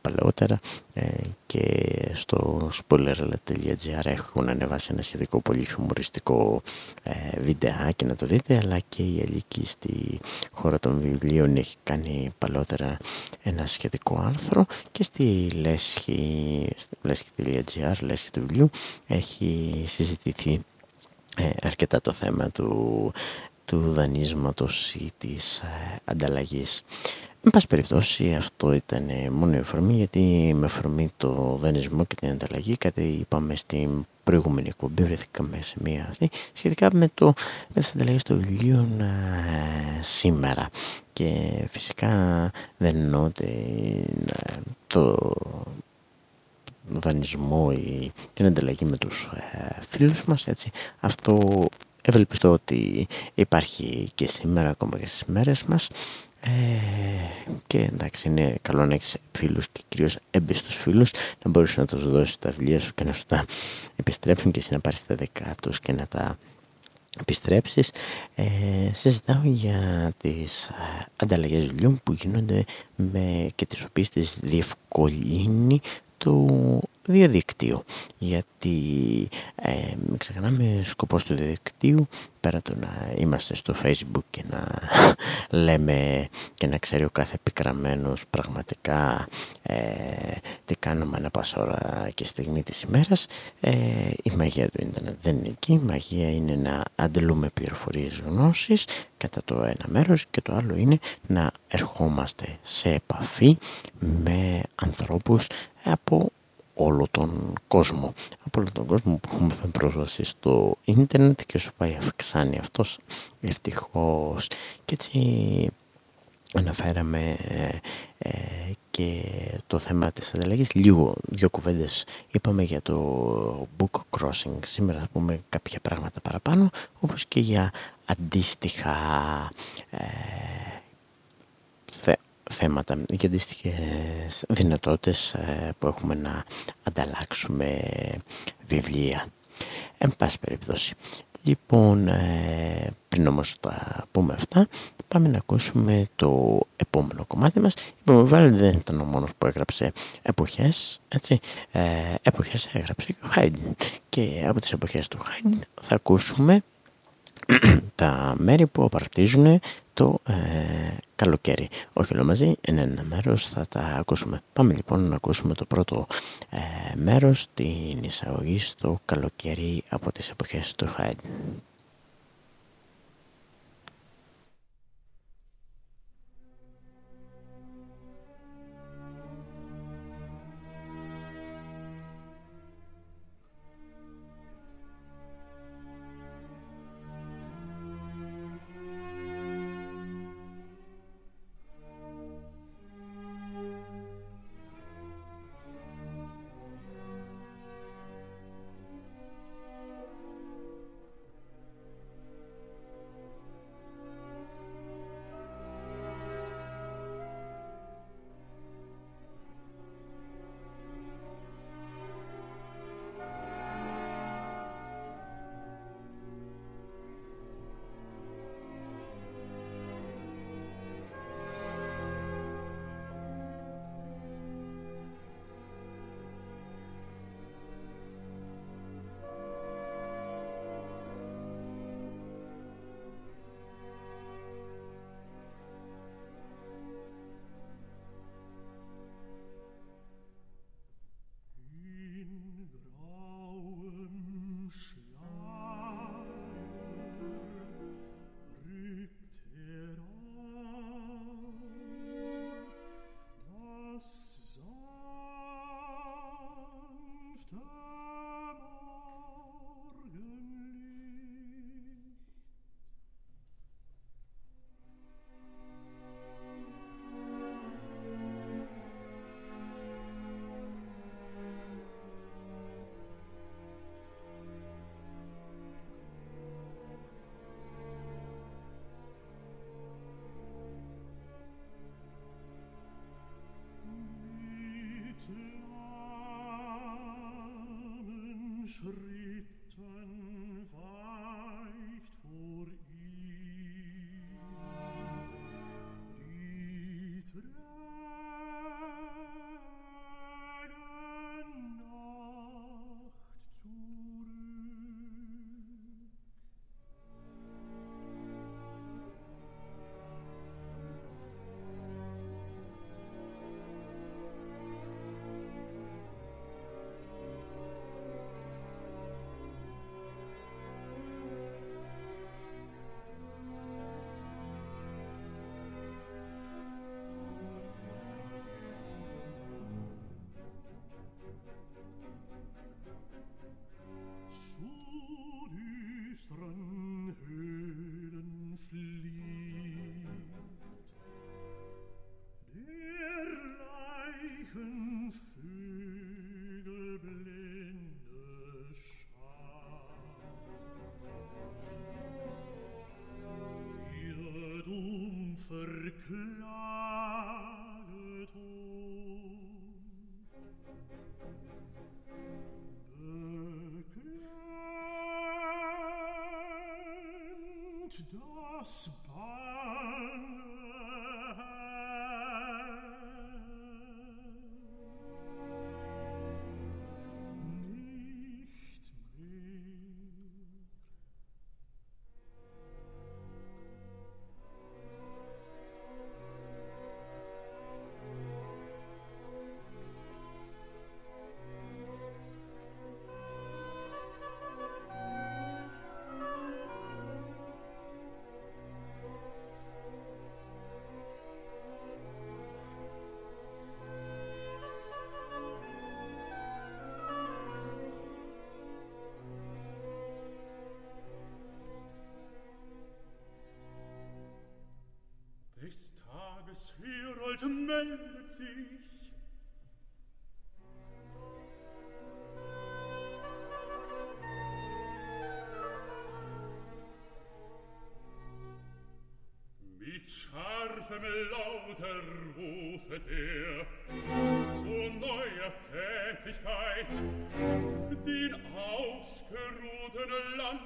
παλαιότερα ε, και στο spoiler.gr έχουν ανεβάσει ένα σχετικό πολύ χιουμοριστικό ε, βιντεάκι να το δείτε αλλά και η Αλίκη στη χώρα των βιβλίων έχει κάνει παλαιότερα ένα σχετικό άρθρο και στη λέσχη, λέσχη.gr, λέσχη του βιβλίου έχει συζητηθεί ε, αρκετά το θέμα του, του δανείσματος ή της ε, ανταλλαγής. Εν πάση περιπτώσει αυτό ήταν μόνο η αφορμή γιατί με αφορμή το δανεισμό και την ανταλλαγή κάτι είπαμε στην προηγούμενη εκπομπή βρεθήκαμε σε μία αυτή σχετικά με, το, με τις ανταλλαγές των βιβλίων ε, σήμερα. Και φυσικά δεν εννοώ το δανεισμό ή την ανταλλαγή με τους ε, φίλους μας έτσι αυτό ευελπιστώ ότι υπάρχει και σήμερα ακόμα και στις μέρες μας ε, και εντάξει είναι καλό να έχεις φίλους και κυρίως έμπιστους φίλους να μπορείς να τους δώσεις τα βιβλία σου και να σου τα επιστρέψουν και εσύ να πάρεις τα δικά τους και να τα επιστρέψεις. Ε, συζητάω για τις ε, ανταλλαγές βιβλίων που γίνονται με, και τις οποίες τις διευκολύνει το διαδικτύο. Γιατί ε, μην ξεχνάμε σκοπός του διαδικτύου πέρα το να είμαστε στο facebook και να λέμε και να ξέρει ο κάθε επικραμένος πραγματικά ε, τι κάνουμε ανά πάσα ώρα και στιγμή της ημέρας ε, η μαγεία του ίντερνετ δεν είναι εκεί. Η μαγεία είναι να αντλούμε πληροφορίες γνώσης κατά το ένα μέρος και το άλλο είναι να ερχόμαστε σε επαφή με ανθρώπους από όλο τον κόσμο. Από όλο τον κόσμο που έχουμε πρόσβαση στο ίντερνετ και σου πάει αυξάνει αυτός ευτυχώς. Και έτσι αναφέραμε ε, και το θέμα της ανταλλαγής. Λίγο, δύο κουβέντες είπαμε για το book crossing. Σήμερα θα πούμε κάποια πράγματα παραπάνω, όπως και για αντίστοιχα ε, θέματα και αντίστοιχες δυνατότητες ε, που έχουμε να ανταλλάξουμε βιβλία. Εν πάση περιπτώσει. Λοιπόν, ε, πριν όμως τα πούμε αυτά, πάμε να ακούσουμε το επόμενο κομμάτι μας. Η Βάλλον δεν ήταν ο μόνος που έγραψε εποχές, έτσι. Ε, εποχές έγραψε και ο Χάιντιν. Και από τις εποχές του Χάιντιν θα ακούσουμε τα μέρη που απαρτίζουν το ε, καλοκαίρι. Όχι όλο μαζί, είναι ένα μέρος, θα τα ακούσουμε. Πάμε λοιπόν να ακούσουμε το πρώτο ε, μέρος, την εισαγωγή στο καλοκαίρι από τις εποχές του Χάιντ. Beklagt das sich Mit scharfem lauter rufet er. Zu neuer Tätigkeit den ausgeruhten Land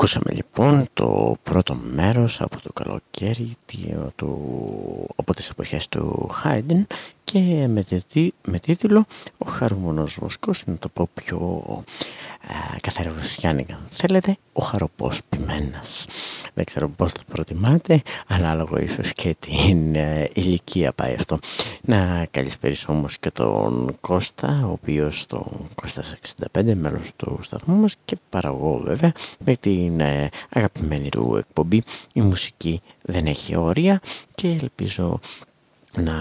Ακούσαμε λοιπόν το πρώτο μέρος από το καλοκαίρι του, από τις εποχές του Χάιντεν και με, με τίτλο «Ο χαρούμενος βοσκός» να το πω πιο καθαρευουσιάνικα. Θέλετε, ο χαροπός ποιμένας. Δεν ξέρω πώς το προτιμάτε, ανάλογο ίσως και την ε, ηλικία πάει αυτό. Να καλησπέρισω όμως και τον Κώστα, ο οποίος το Κώστας 65, μέλος του σταθμού μας και παραγωγό βέβαια, με την ε, αγαπημένη του εκπομπή. Η μουσική δεν έχει όρια και ελπίζω να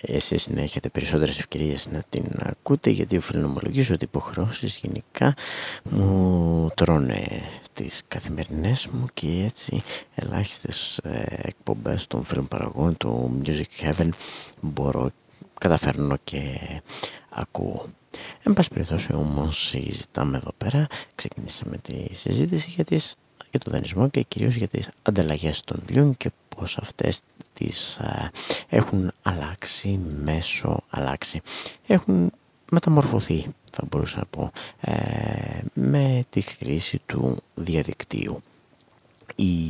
εσείς να έχετε περισσότερες ευκαιρίες να την ακούτε γιατί οφείλω να ομολογήσω ότι υποχρεώσεις γενικά μου τρώνε τις καθημερινές μου και έτσι ελάχιστες ε, εκπομπές των φίλων παραγών του Music Heaven μπορώ, καταφέρνω και ακούω. Εν πάση περιπτώσει όμως συζητάμε εδώ πέρα, ξεκινήσαμε τη συζήτηση για, τις, για το δανεισμό και κυρίως για τις ανταλλαγές των βιβλίων και πώς αυτές τις ε, έχουν αλλάξει, μέσω αλλάξει. Έχουν μεταμορφωθεί, θα μπορούσα να πω, ε, με τη χρήση του διαδικτύου. Η,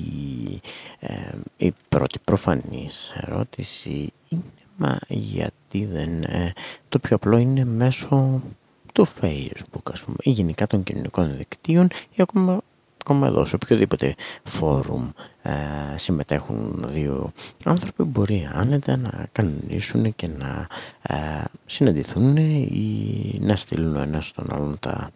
ε, η πρώτη προφανής ερώτηση είναι μα γιατί δεν το πιο απλό είναι μέσω του facebook ας πούμε ή γενικά των κοινωνικών δικτύων ή ακόμα ακόμα εδώ, σε οποιοδήποτε φόρουμ ε, συμμετέχουν δύο άνθρωποι. Μπορεί άνετα να κανονίσουν και να ε, συναντηθούν ή να στείλουν ένας στον άλλον τα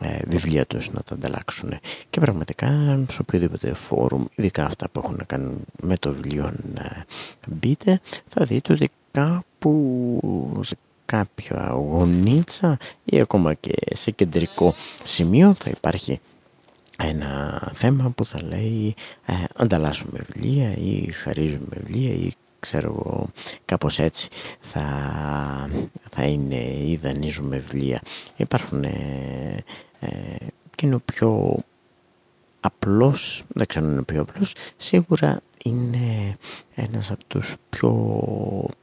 ε, βιβλία τους να τα ανταλλάξουν. Και πραγματικά σε οποιοδήποτε φόρουμ ειδικά αυτά που έχουν να κάνουν με το βιβλίο να μπείτε θα δείτε ότι κάπου σε κάποια γωνίτσα ή ακόμα και σε κεντρικό σημείο θα υπάρχει ένα θέμα που θα λέει ε, ανταλλάσσουμε βιβλία ή χαρίζουμε βιβλία ή ξέρω εγώ κάπως έτσι θα, θα είναι ή δανείζουμε βιβλία. Υπάρχουν ε, ε, και είναι ο πιο απλός, δεν ξέρω αν είναι πιο απλός, σίγουρα είναι ένας από τους πιο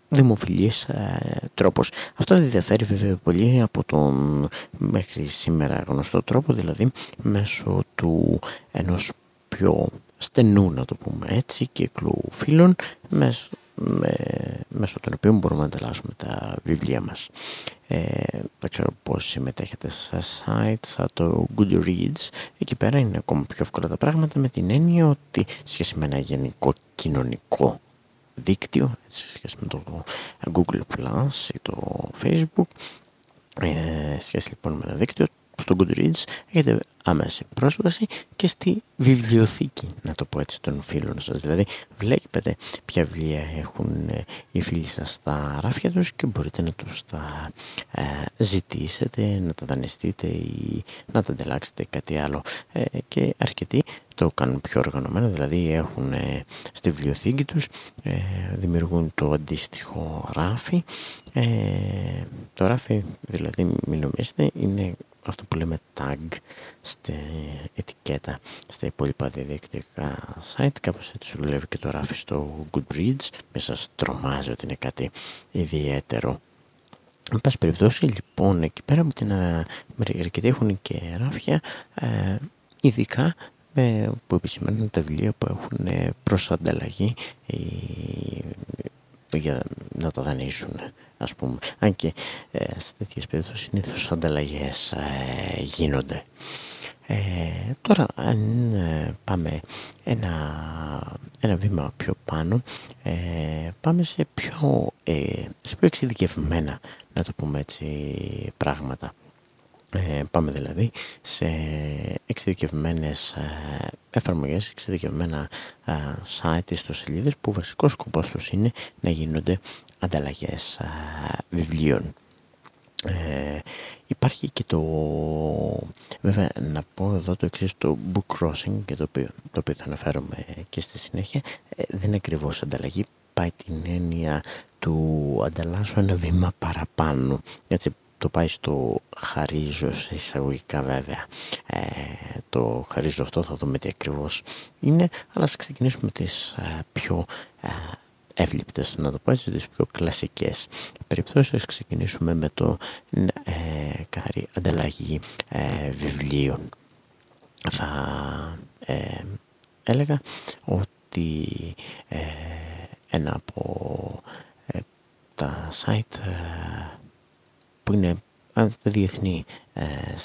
δημοφιλής ε, τρόπος. Αυτό δεν διαφέρει βέβαια πολύ από τον μέχρι σήμερα γνωστό τρόπο, δηλαδή μέσω του ενός πιο στενού, να το πούμε έτσι, κύκλου φίλων, μέσω, με, μέσω των οποίων μπορούμε να ανταλλάσσουμε τα βιβλία μας. Ε, δεν ξέρω πώς συμμετέχετε σε site σαν το Goodreads. Εκεί πέρα είναι ακόμα πιο εύκολα τα πράγματα με την έννοια ότι σχέση με ένα γενικό κοινωνικό δίκτυο, έτσι, σχέση με το Google Plus ή το Facebook, ε, σχέση λοιπόν με ένα δίκτυο, στο Goodreads έχετε άμεση πρόσβαση και στη βιβλιοθήκη, να το πω έτσι, των φίλων σας. Δηλαδή βλέπετε ποια βιβλία έχουν ε, οι φίλοι σας στα ράφια τους και μπορείτε να τους τα ε, ζητήσετε, να τα δανειστείτε ή να τα ανταλλάξετε κάτι άλλο. Ε, και αρκετοί το κάνουν πιο οργανωμένο, δηλαδή έχουν ε, στη βιβλιοθήκη τους, δημιουργούν το αντίστοιχο ράφι. το ράφι, δηλαδή μην νομίζετε, είναι αυτό που λέμε tag στη ετικέτα στα υπόλοιπα διαδικτυακά site κάπως έτσι δουλεύει και το ράφι στο Goodreads με σας τρομάζει ότι είναι κάτι ιδιαίτερο. Εν πάση περιπτώσει, λοιπόν, εκεί πέρα από την αρκετοί έχουν και ράφια, ε, ειδικά ε, που επισημαίνουν τα βιβλία που έχουν προς ανταλλαγή ε, για να τα δανείσουν ας πούμε. Αν και ε, σε τέτοιες περιπτώσεις συνήθως ανταλλαγές ε, γίνονται. Ε, τώρα αν ε, πάμε ένα, ένα βήμα πιο πάνω ε, πάμε σε πιο, σε πιο εξειδικευμένα να το πούμε έτσι πράγματα. Πάμε δηλαδή σε εξειδικευμένες εφαρμογές, εξειδικευμένα site, ιστοσελίδες που βασικός σκοπός τους είναι να γίνονται ανταλλαγές βιβλίων. Ε, υπάρχει και το βέβαια να πω εδώ το εξής το book crossing και το οποίο, το οποίο θα αναφέρομαι και στη συνέχεια ε, δεν είναι ακριβώς ανταλλαγή πάει την έννοια του ανταλλάσσω ένα βήμα παραπάνω έτσι το πάει στο χαρίζω σε εισαγωγικά βέβαια ε, το χαρίζω αυτό θα δούμε τι ακριβώς είναι αλλά ας ξεκινήσουμε τις ε, πιο εύληπτες, να το πω έτσι, τις πιο κλασικές περιπτώσεις. Ξεκινήσουμε με το ε, καθαρή ανταλλαγή ε, βιβλίων. Θα έλεγα ότι ένα από τα site που είναι τα διεθνή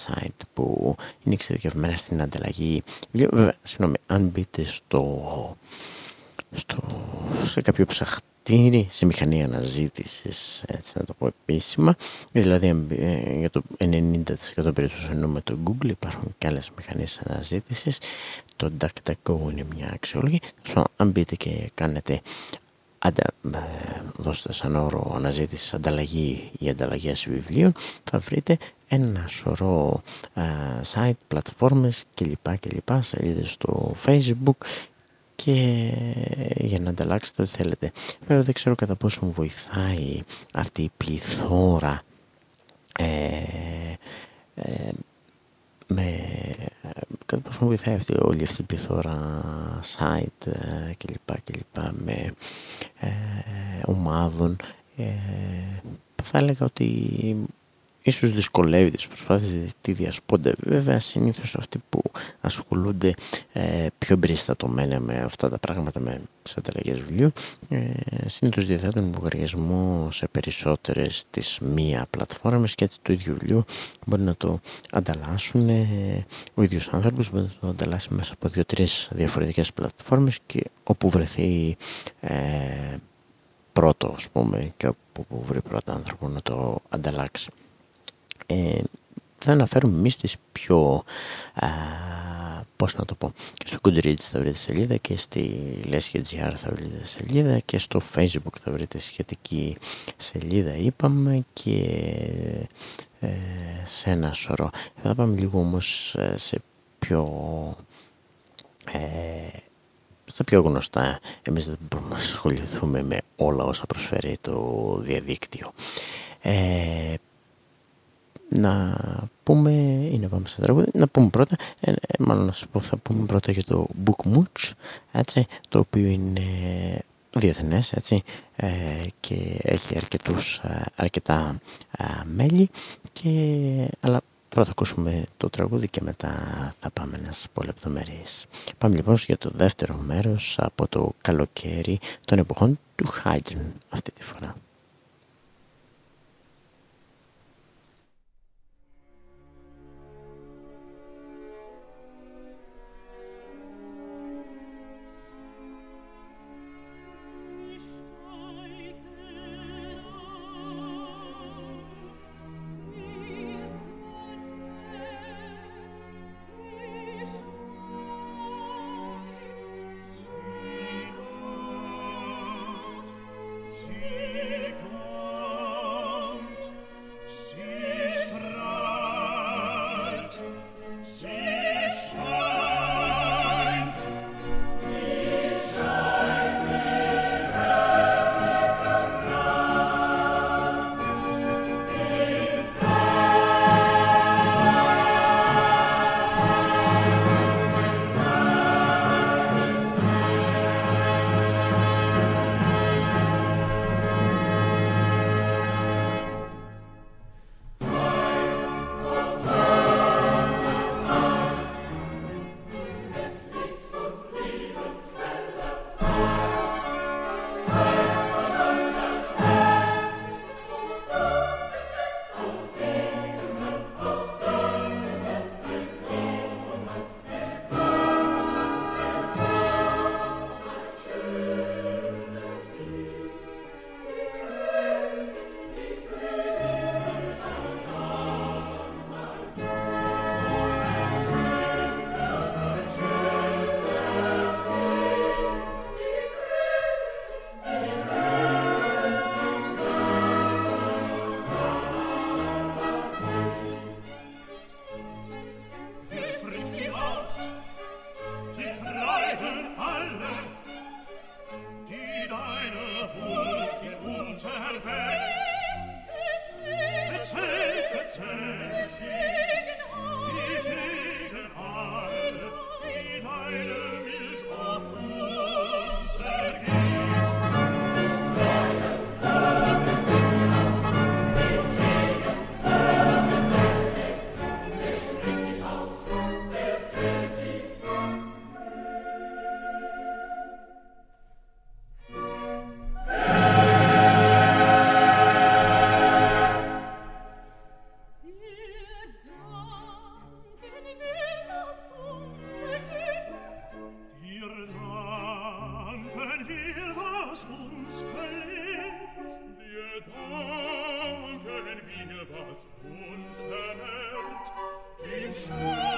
site που είναι εξειδικευμένα στην ανταλλαγή. Βέβαια, συγγνώμη, αν μπείτε στο, στο, σε κάποιο ψαχτή σε μηχανή αναζήτησης, έτσι να το πω επίσημα. Δηλαδή ε, για το 90% περίπτωση εννοούμε το Google υπάρχουν και άλλες μηχανές αναζήτησης. Το DuckDuckGo είναι μια αξιόλογη. Αν μπείτε και κάνετε αντα, ε, δώστε σαν όρο αναζήτησης ανταλλαγή ή ανταλλαγή βιβλίων θα βρείτε ένα σωρό ε, site, πλατφόρμες κλπ. κλπ. Σελίδες στο facebook και για να ανταλλάξετε ό,τι θέλετε. Βέβαια δεν ξέρω κατά πόσο μου βοηθάει αυτή η πληθώρα ε, ε, με, κατά πόσο μου βοηθάει αυτή, όλη αυτή η πληθώρα site ε, κλπ, κλπ με ε, ομάδων. Ε, θα έλεγα ότι ίσως δυσκολεύει τις προσπάθειες τη διασπώνται. Βέβαια συνήθως αυτοί που ασχολούνται ε, πιο εμπεριστατωμένα με αυτά τα πράγματα με τις ανταλλαγές βιβλίου ε, συνήθως διαθέτουν λογαριασμό σε περισσότερες τις μία πλατφόρμες και έτσι το ίδιο βιβλίο μπορεί να το ανταλλάσσουν ε, ο ίδιος άνθρωπος μπορεί να το ανταλλάσσει μέσα από δύο-τρεις διαφορετικές πλατφόρμες και όπου βρεθεί ε, πρώτο ας πούμε και όπου βρει πρώτο άνθρωπο να το ανταλλάξει ε, θα αναφέρουμε εμείς τις πιο, α, πώς να το πω, και στο Goodreads θα βρείτε σελίδα και στη Leslie.gr θα βρείτε σελίδα και στο Facebook θα βρείτε σχετική σελίδα είπαμε και ε, σε ένα σωρό. Θα πάμε λίγο όμως ε, σε πιο... Ε, στα πιο γνωστά, εμείς δεν μπορούμε να ασχοληθούμε με όλα όσα προσφέρει το διαδίκτυο. Ε, να πούμε ή να πάμε σε τραγούδι, να πούμε πρώτα, ε, ε, μάλλον να σας πω, θα πούμε πρώτα για το Bookmooch, έτσι, το οποίο είναι διεθνές, έτσι, ε, και έχει αρκετούς, ε, αρκετά ε, μέλη, και, αλλά πρώτα ακούσουμε το τραγούδι και μετά θα πάμε να σας πω λεπτομέρειες. Πάμε λοιπόν για το δεύτερο μέρος από το καλοκαίρι των εποχών του Haydn αυτή τη φορά. uns ernährt, den Schmerz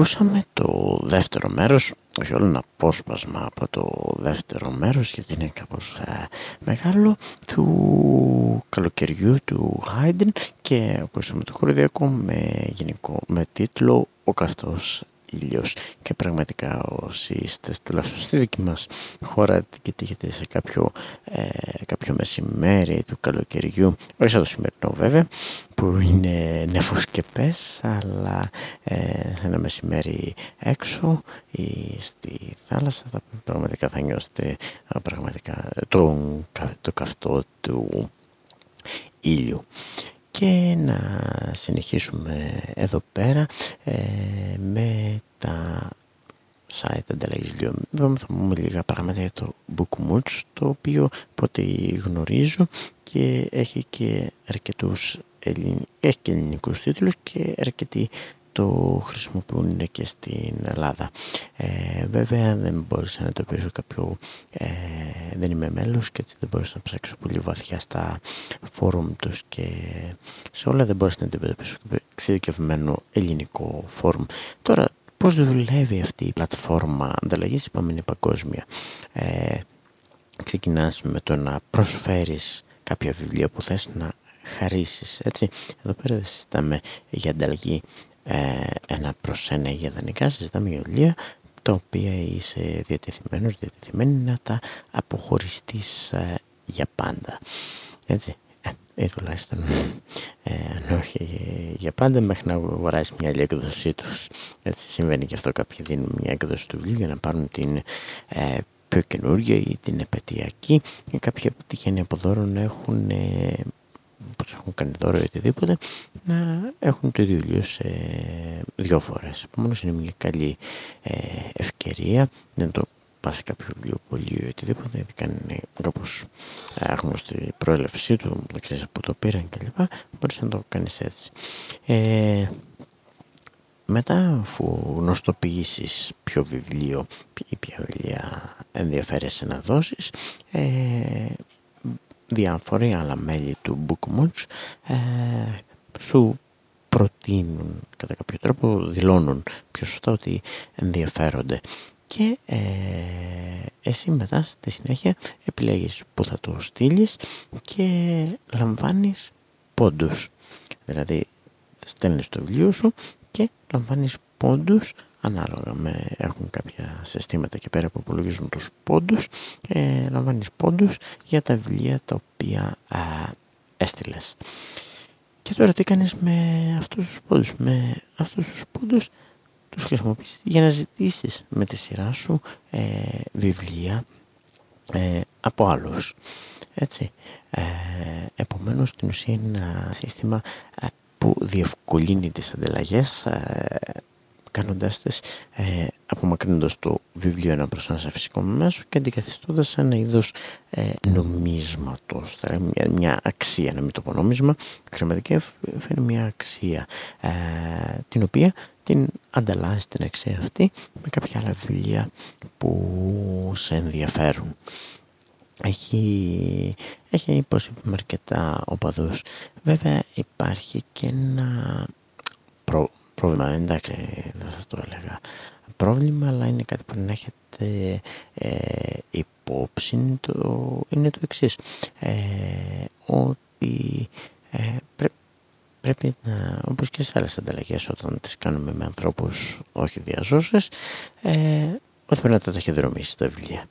Ακούσαμε το δεύτερο μέρος, όχι όλο ένα απόσπασμα από το δεύτερο μέρος γιατί είναι κάπως ε, μεγάλο του καλοκαιριού του Haydn και ακούσαμε το χοροδιακό με, γενικό, με τίτλο «Ο καυτός ήλιος. Και πραγματικά όσοι είστε τουλάχιστον στη δική μας χώρα και τύχετε σε κάποιο, ε, κάποιο μεσημέρι του καλοκαιριού όχι σαν το σημερινό βέβαια που είναι νεφός και πες αλλά ε, σε ένα μεσημέρι έξω ή στη θάλασσα θα, πραγματικά θα νιώσετε πραγματικά το, το καυτό του ήλιου και να συνεχίσουμε εδώ πέρα ε, με τα site ανταλλαγής βιβλίων. Θα πούμε λίγα πράγματα για το Bookmoots, το οποίο ποτέ γνωρίζω και έχει και αρκετούς έχει και ελληνικούς τίτλους και αρκετοί το χρησιμοποιούν και στην Ελλάδα. Ε, βέβαια δεν μπορούσα να το πείσω κάποιο, ε, δεν είμαι μέλος και έτσι δεν μπορούσα να ψάξω πολύ βαθιά στα φόρουμ τους και σε όλα δεν μπορούσα να αντιμετωπίσω εξειδικευμένο ελληνικό φόρουμ. Τώρα πώς δουλεύει αυτή η πλατφόρμα ανταλλαγής είπαμε είναι παγκόσμια. Ε, ξεκινάς με το να προσφέρεις κάποια βιβλία που θες να χαρίσεις έτσι. Εδώ πέρα δεν συζητάμε για ανταλλαγή ε, ένα προς ένα για δανεικά συζητάμε για βιβλία τα οποία είσαι διατεθειμένος, διατεθειμένη να τα αποχωριστείς ε, για πάντα. Έτσι, ε, ή τουλάχιστον ε, όχι για πάντα μέχρι να αγοράσεις μια άλλη έκδοσή τους. Έτσι συμβαίνει και αυτό κάποιοι δίνουν μια έκδοση του βιβλίου για να πάρουν την ε, πιο καινούργια ή την επαιτειακή και κάποιοι από τυχαίνει από δώρο να έχουν που τους έχουν κάνει δώρο ή οτιδήποτε να έχουν το ίδιο σε δύο φορές. Επομένως είναι μια καλή ε, ευκαιρία να το πας σε κάποιο βιβλίο ή οτιδήποτε γιατί κάνει κάπως άγνωστη προέλευσή του, δεν ξέρεις από το πήραν κλπ. Μπορείς να το κάνεις έτσι. Ε, μετά αφού γνωστοποιήσεις ποιο βιβλίο ή ποια βιβλία ενδιαφέρεσαι να δώσεις ε, διάφοροι άλλα μέλη του BookMatch ε, σου προτείνουν κατά κάποιο τρόπο δηλώνουν πιο σωστά ότι ενδιαφέρονται. Και ε, εσύ μετά στη συνέχεια επιλέγεις που θα το στείλεις και λαμβάνεις πόντους. Δηλαδή στέλνεις το βιβλίο σου και λαμβάνεις πόντους ανάλογα με έχουν κάποια συστήματα και πέρα που υπολογίζουν τους πόντους ε, λαμβάνεις πόντους για τα βιβλία τα οποία α, έστειλες. Και τώρα τι κάνεις με αυτούς τους πόντους; Με αυτούς τους πόντους τους χρησιμοποιήσεις για να ζητήσεις με τη σειρά σου ε, βιβλία ε, από άλλους. Έτσι. Ε, πάνω στην ουσία είναι ένα σύστημα ε, που διευκολύνει τις ανταλλαγές κάνοντάς τις ε, απομακρύνοντας το βιβλίο ένα προς ένα σε φυσικό μέσο και αντικαθιστώντας ένα είδος ε, νομίσματος, μια, μια αξία, να μην το πω νόμισμα, χρηματική φέρνει μια αξία ε, την οποία την ανταλλάσσει την αξία αυτή με κάποια άλλα βιβλία που σε ενδιαφέρουν. Έχει, έχει υπόσχει με αρκετά οπαδούς. Βέβαια υπάρχει και ένα προ, πρόβλημα, εντάξει δεν θα το έλεγα. Πρόβλημα αλλά είναι κάτι που να έχετε ε, υπόψη το, είναι το εξής. Ε, ότι ε, πρέπει να, όπως και σε άλλες ανταλλαγές όταν τις κάνουμε με ανθρώπους όχι διαζώσεις ε, ότι πρέπει να τα ταχυδρομήσεις τα βιβλία.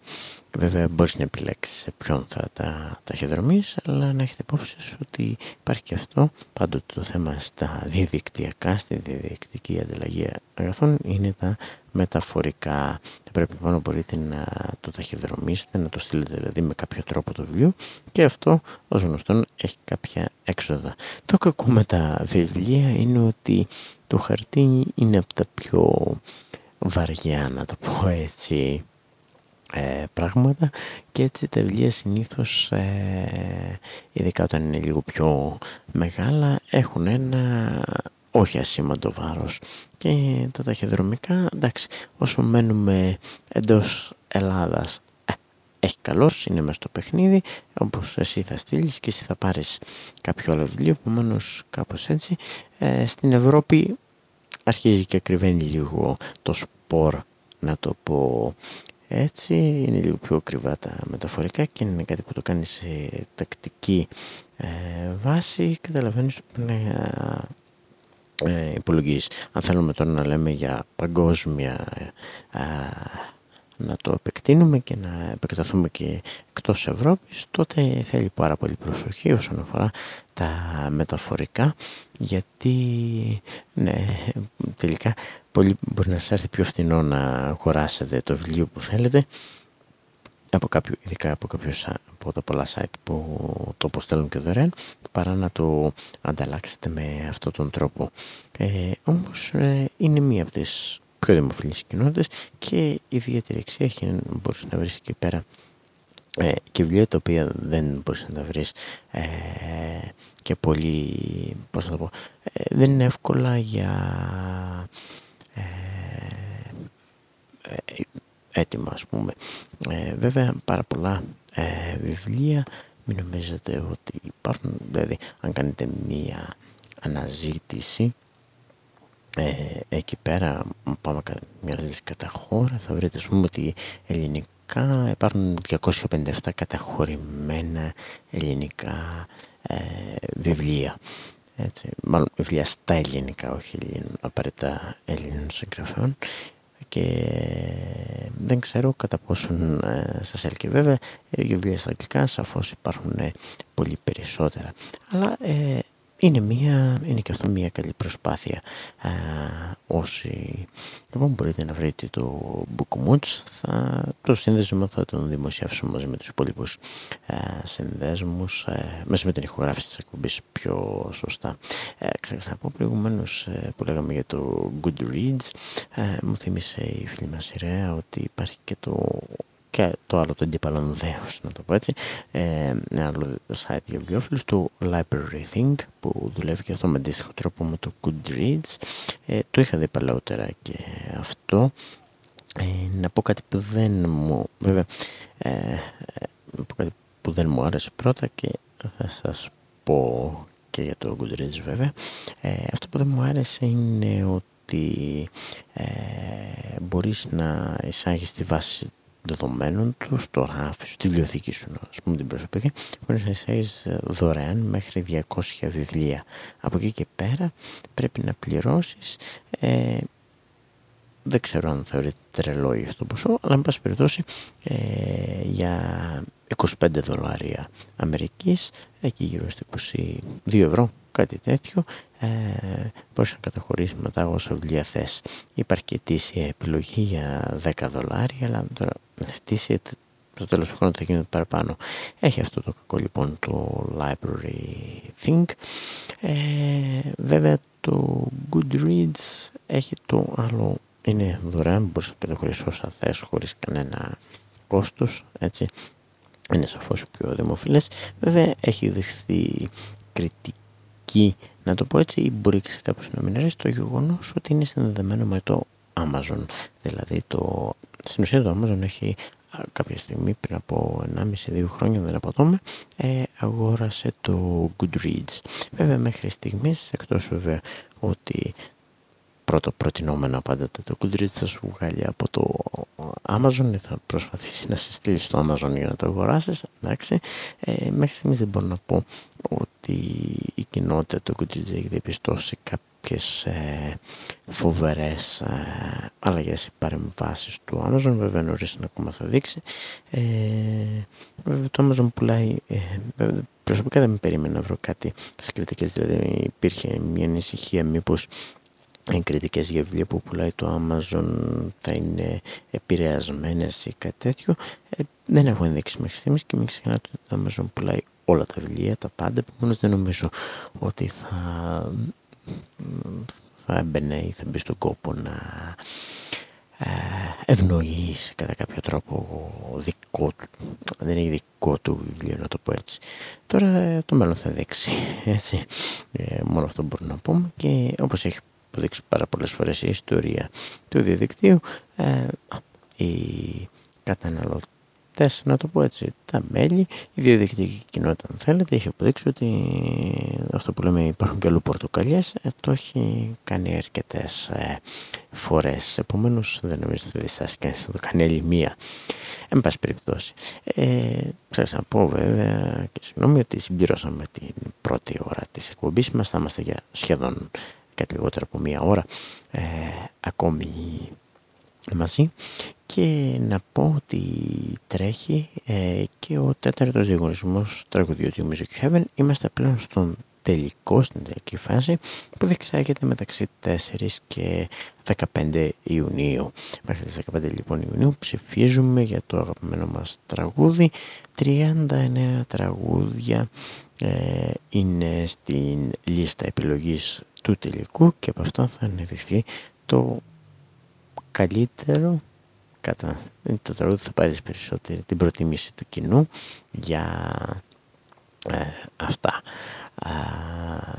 Βέβαια μπορείς να επιλέξεις σε ποιον θα τα ταχυδρομείς, αλλά να έχετε υπόψη ότι υπάρχει και αυτό. Πάντοτε το θέμα στα διαδικτυακά, στη διαδικτυακή ανταλλαγή αγαθών είναι τα μεταφορικά. Θα πρέπει μόνο λοιπόν μπορείτε να το ταχυδρομήσετε, να το στείλετε δηλαδή με κάποιο τρόπο το βιβλίο και αυτό ως γνωστόν έχει κάποια έξοδα. Το κακό με τα βιβλία είναι ότι το χαρτί είναι από τα πιο βαριά να το πω έτσι ε, πράγματα. Και έτσι τα βιβλία συνήθως ε, ειδικά όταν είναι λίγο πιο μεγάλα έχουν ένα όχι ασήμαντο βάρος. Και τα ταχυδρομικά εντάξει όσο μένουμε εντός Ελλάδας ε, έχει καλός, είναι μέσα στο παιχνίδι όπως εσύ θα στείλεις και εσύ θα πάρεις κάποιο άλλο βιβλίο επομένως κάπως έτσι. Ε, στην Ευρώπη αρχίζει και κρυβαίνει λίγο το σπορ να το πω έτσι. Είναι λίγο πιο ακριβά τα μεταφορικά και είναι κάτι που το κάνει σε τακτική ε, βάση. Καταλαβαίνεις να ε, υπολογίζεις. Αν θέλουμε τώρα να λέμε για παγκόσμια ε, να το επεκτείνουμε και να επεκταθούμε και εκτός Ευρώπης τότε θέλει πάρα πολύ προσοχή όσον αφορά τα μεταφορικά γιατί ναι, τελικά πολύ μπορεί να σας έρθει πιο φθηνό να αγοράσετε το βιβλίο που θέλετε από κάποιο, ειδικά από, κάποιος, από τα πολλά site που το αποστέλνουν και δωρεάν παρά να το ανταλλάξετε με αυτόν τον τρόπο. Ε, όμως ε, είναι μία από τις πιο δημοφιλείς κοινότητες και η ιδιαίτερη αξία έχει να μπορείς να βρεις εκεί πέρα ε, και βιβλία τα οποία δεν μπορείς να τα βρεις ε, και πολύ, πώς να το πω, ε, δεν είναι εύκολα για ε, ε, έτοιμα ας πούμε. Ε, βέβαια πάρα πολλά βιβλία μην νομίζετε ότι υπάρχουν, δηλαδή αν κάνετε μία αναζήτηση εκεί πέρα πάμε μια αναζήτηση κατά χώρα θα βρείτε ας πούμε ότι ελληνικά υπάρχουν 257 καταχωρημένα ελληνικά βιβλία. Έτσι, μάλλον βιβλία στα ελληνικά, όχι απαραίτητα Έλληνων συγγραφέων. Και δεν ξέρω κατά πόσον ε, σας έλκει. Βέβαια οι βιβλία στα αγγλικά σαφώς υπάρχουν ε, πολύ περισσότερα. Αλλά ε, είναι, μια, είναι και αυτό μια καλή προσπάθεια α, όσοι λοιπόν μπορείτε να βρείτε το Bookmoots θα, το σύνδεσμο θα τον δημοσιεύσουμε μαζί με τους υπόλοιπους α, συνδέσμους α, μέσα με την ηχογράφηση της εκπομπής πιο σωστά. Ε, ξέχασα από προηγουμένως ε, που λέγαμε για το Goodreads ε, μου θύμισε η φίλη μας η Ρέα ότι υπάρχει και το και το άλλο το αντίπαλο δέος, να το πω έτσι, ε, ένα άλλο site για βιβλιοφίλους, το Library Think, που δουλεύει και αυτό με αντίστοιχο τρόπο με το Goodreads. Ε, το είχα δει παλαιότερα και αυτό. Ε, να πω κάτι που δεν μου, βέβαια, ε, να πω κάτι που δεν μου άρεσε πρώτα και θα σας πω και για το Goodreads βέβαια. Ε, αυτό που δεν μου άρεσε είναι ότι ε, μπορείς να εισάγεις τη βάση δεδομένων τους στο ράφι σου, τη βιβλιοθήκη σου, ας πούμε την προσωπική, μπορεί να εισάγεις δωρεάν μέχρι 200 βιβλία. Από εκεί και πέρα πρέπει να πληρώσεις, ε, δεν ξέρω αν θεωρείται τρελό ή αυτό το ποσό, αλλά εν πάση περιπτώσει ε, για 25 δολάρια Αμερικής, εκεί γύρω στο 22 ευρώ, κάτι τέτοιο, ε, μπορείς να καταχωρήσεις μετά όσα βιβλία θες. Υπάρχει και ετήσια επιλογή για 10 δολάρια, αλλά τώρα ετήσια στο τέλος του χρόνου θα γίνεται παραπάνω. Έχει αυτό το κακό λοιπόν το library Think. Ε, βέβαια το Goodreads έχει το άλλο, είναι δωρεάν, μπορείς να καταχωρήσεις όσα θες χωρίς κανένα κόστος, έτσι. Είναι σαφώς πιο δημοφιλές. Βέβαια έχει δεχθεί κριτική, να το πω έτσι, ή μπορεί και σε κάποιους να μην αρέσει το γεγονός ότι είναι συνδεδεμένο με το Amazon. Δηλαδή το, στην ουσία το Amazon έχει κάποια στιγμή πριν από 1,5-2 χρόνια δεν απατώμε ε, αγόρασε το Goodreads βέβαια μέχρι στιγμής εκτός βέβαια ότι πρώτο προτινόμενο πάντα το Goodreads θα σου βγάλει από το Amazon θα προσπαθήσει να σε στείλει στο Amazon για να το αγοράσεις εντάξει. Ε, μέχρι στιγμής δεν μπορώ να πω ότι η κοινότητα του Goodreads έχει διαπιστώσει κάποιο κάποιες ε, φοβερές ε, αλλαγές ή παρεμβάσεις του Amazon. Βέβαια νωρίς να ακόμα θα δείξει. Ε, βέβαια το Amazon πουλάει ε, προσωπικά δεν με περίμενα να βρω κάτι στις κριτικές. Δηλαδή υπήρχε μια ανησυχία μήπως οι κριτικές για βιβλία που πουλάει το Amazon θα είναι επηρεασμένες ή κάτι τέτοιο ε, δεν έχω ενδείξει μέχρι στιγμής και μην ξεχνάτε ότι το Amazon πουλάει όλα τα βιβλία, τα πάντα επομένως δεν νομίζω ότι θα θα έμπαινε ή θα μπει στον κόπο να ε, ευνοήσει κατά κάποιο τρόπο δικό του, δεν είναι δικό του βιβλίο να το πω έτσι. Τώρα ε, το μέλλον θα δείξει, έτσι. Ε, μόνο αυτό μπορούμε να πούμε και όπως έχει αποδείξει πάρα πολλές φορές η ιστορία του διαδικτύου, ε, οι καταναλωτές να το πω έτσι, τα μέλη, η διαδικτυακή κοινότητα αν θέλετε, έχει αποδείξει ότι αυτό που λέμε υπάρχουν και αλλού πορτοκαλιές, ε, το έχει κάνει αρκετές ε, φορές. Επομένως δεν νομίζω ότι διστάσει κανείς να το κάνει άλλη μία. Εν πάση περιπτώσει. Ε, να πω βέβαια και συγγνώμη ότι συμπληρώσαμε την πρώτη ώρα της εκπομπής μας. Θα είμαστε για σχεδόν κάτι λιγότερο από μία ώρα ε, ακόμη μαζί και να πω ότι τρέχει ε, και ο τέταρτος διαγωνισμός τραγουδιού του Music Heaven. Είμαστε πλέον στον τελικό, στην τελική φάση που διεξάγεται μεταξύ 4 και 15 Ιουνίου. Μέχρι τις 15 λοιπόν Ιουνίου ψηφίζουμε για το αγαπημένο μας τραγούδι. 39 τραγούδια ε, είναι στην λίστα επιλογής του τελικού και από αυτό θα ανεβηθεί το καλύτερο κατά το τραγούδι θα πάρει περισσότερη την προτίμηση του κοινού για ε, αυτά.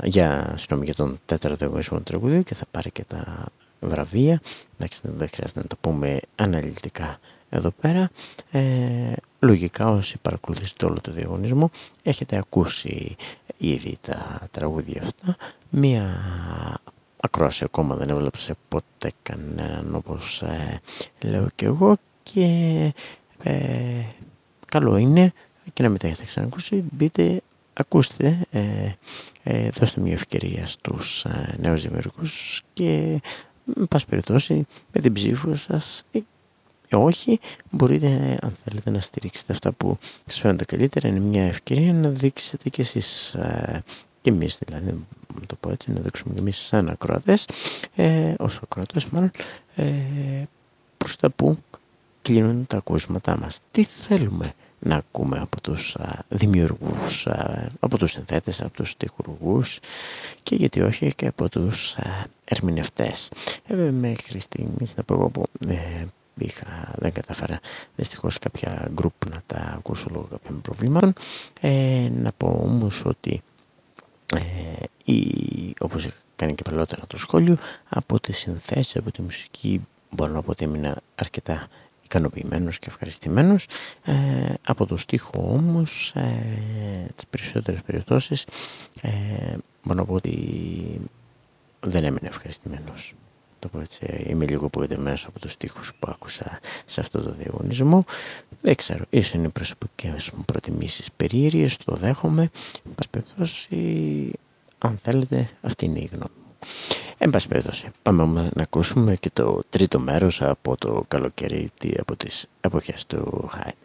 Για, συγγνώμη, για τον τέταρτο εγωισμό του τραγουδίου και θα πάρει και τα βραβεία. Εντάξει δεν χρειάζεται να τα πούμε αναλυτικά εδώ πέρα. Ε, λογικά όσοι παρακολουθήσετε όλο το διαγωνισμό έχετε ακούσει ήδη τα τραγούδια αυτά μία ακρόαση ακόμα δεν έβλεψε ποτέ κανέναν όπως ε, λέω και εγώ και ε, καλό είναι και να μην τα έχετε ξανακούσει μπείτε ακούστε ε, ε, δώστε μια ευκαιρία στους ε, νέους δημιουργούς και με πάση περιπτώσει με την ψήφο σας ή όχι μπορείτε αν θέλετε να στηρίξετε αυτά που σας φαίνονται καλύτερα. Είναι μια ευκαιρία να δείξετε και εσείς και εμείς δηλαδή, να το πω έτσι, να δείξουμε και εμείς σαν ακροατές, ε, ως ακροατές μάλλον, ε, προς τα που κλείνουν τα ακούσματά μας. Τι θέλουμε να ακούμε από τους α, δημιουργούς, α, από τους συνθέτες, από τους στιχουργούς και γιατί όχι και από τους α, ερμηνευτές. Ε, μέχρι στιγμής να πω εγώ που ε, είχα, δεν κατάφερα δυστυχώς κάποια γκρουπ να τα ακούσω λόγω κάποιων προβλήματων. Ε, να πω όμως ότι ε, ή, όπως κάνει και παλαιότερα το σχόλιο, από τις συνθέσεις, από τη μουσική μπορώ να πω ότι έμεινα αρκετά ικανοποιημένος και ευχαριστημένος. Ε, από το στίχο όμως, ε, τις περισσότερες περιπτώσεις, ε, μπορώ να πω ότι δεν έμεινε ευχαριστημένος. Το πω έτσι, είμαι λίγο απογοητευμένος από τους στίχους που άκουσα σε αυτό το διαγωνισμό. Δεν ξέρω, ίσως είναι οι προσωπικές μου προτιμήσεις περίεργες, το δέχομαι. Εν αν θέλετε, αυτή είναι η γνώμη μου. Εν πάση περιπτώσει, πάμε να ακούσουμε και το τρίτο μέρος από το καλοκαίρι από τις εποχές του Χάιν.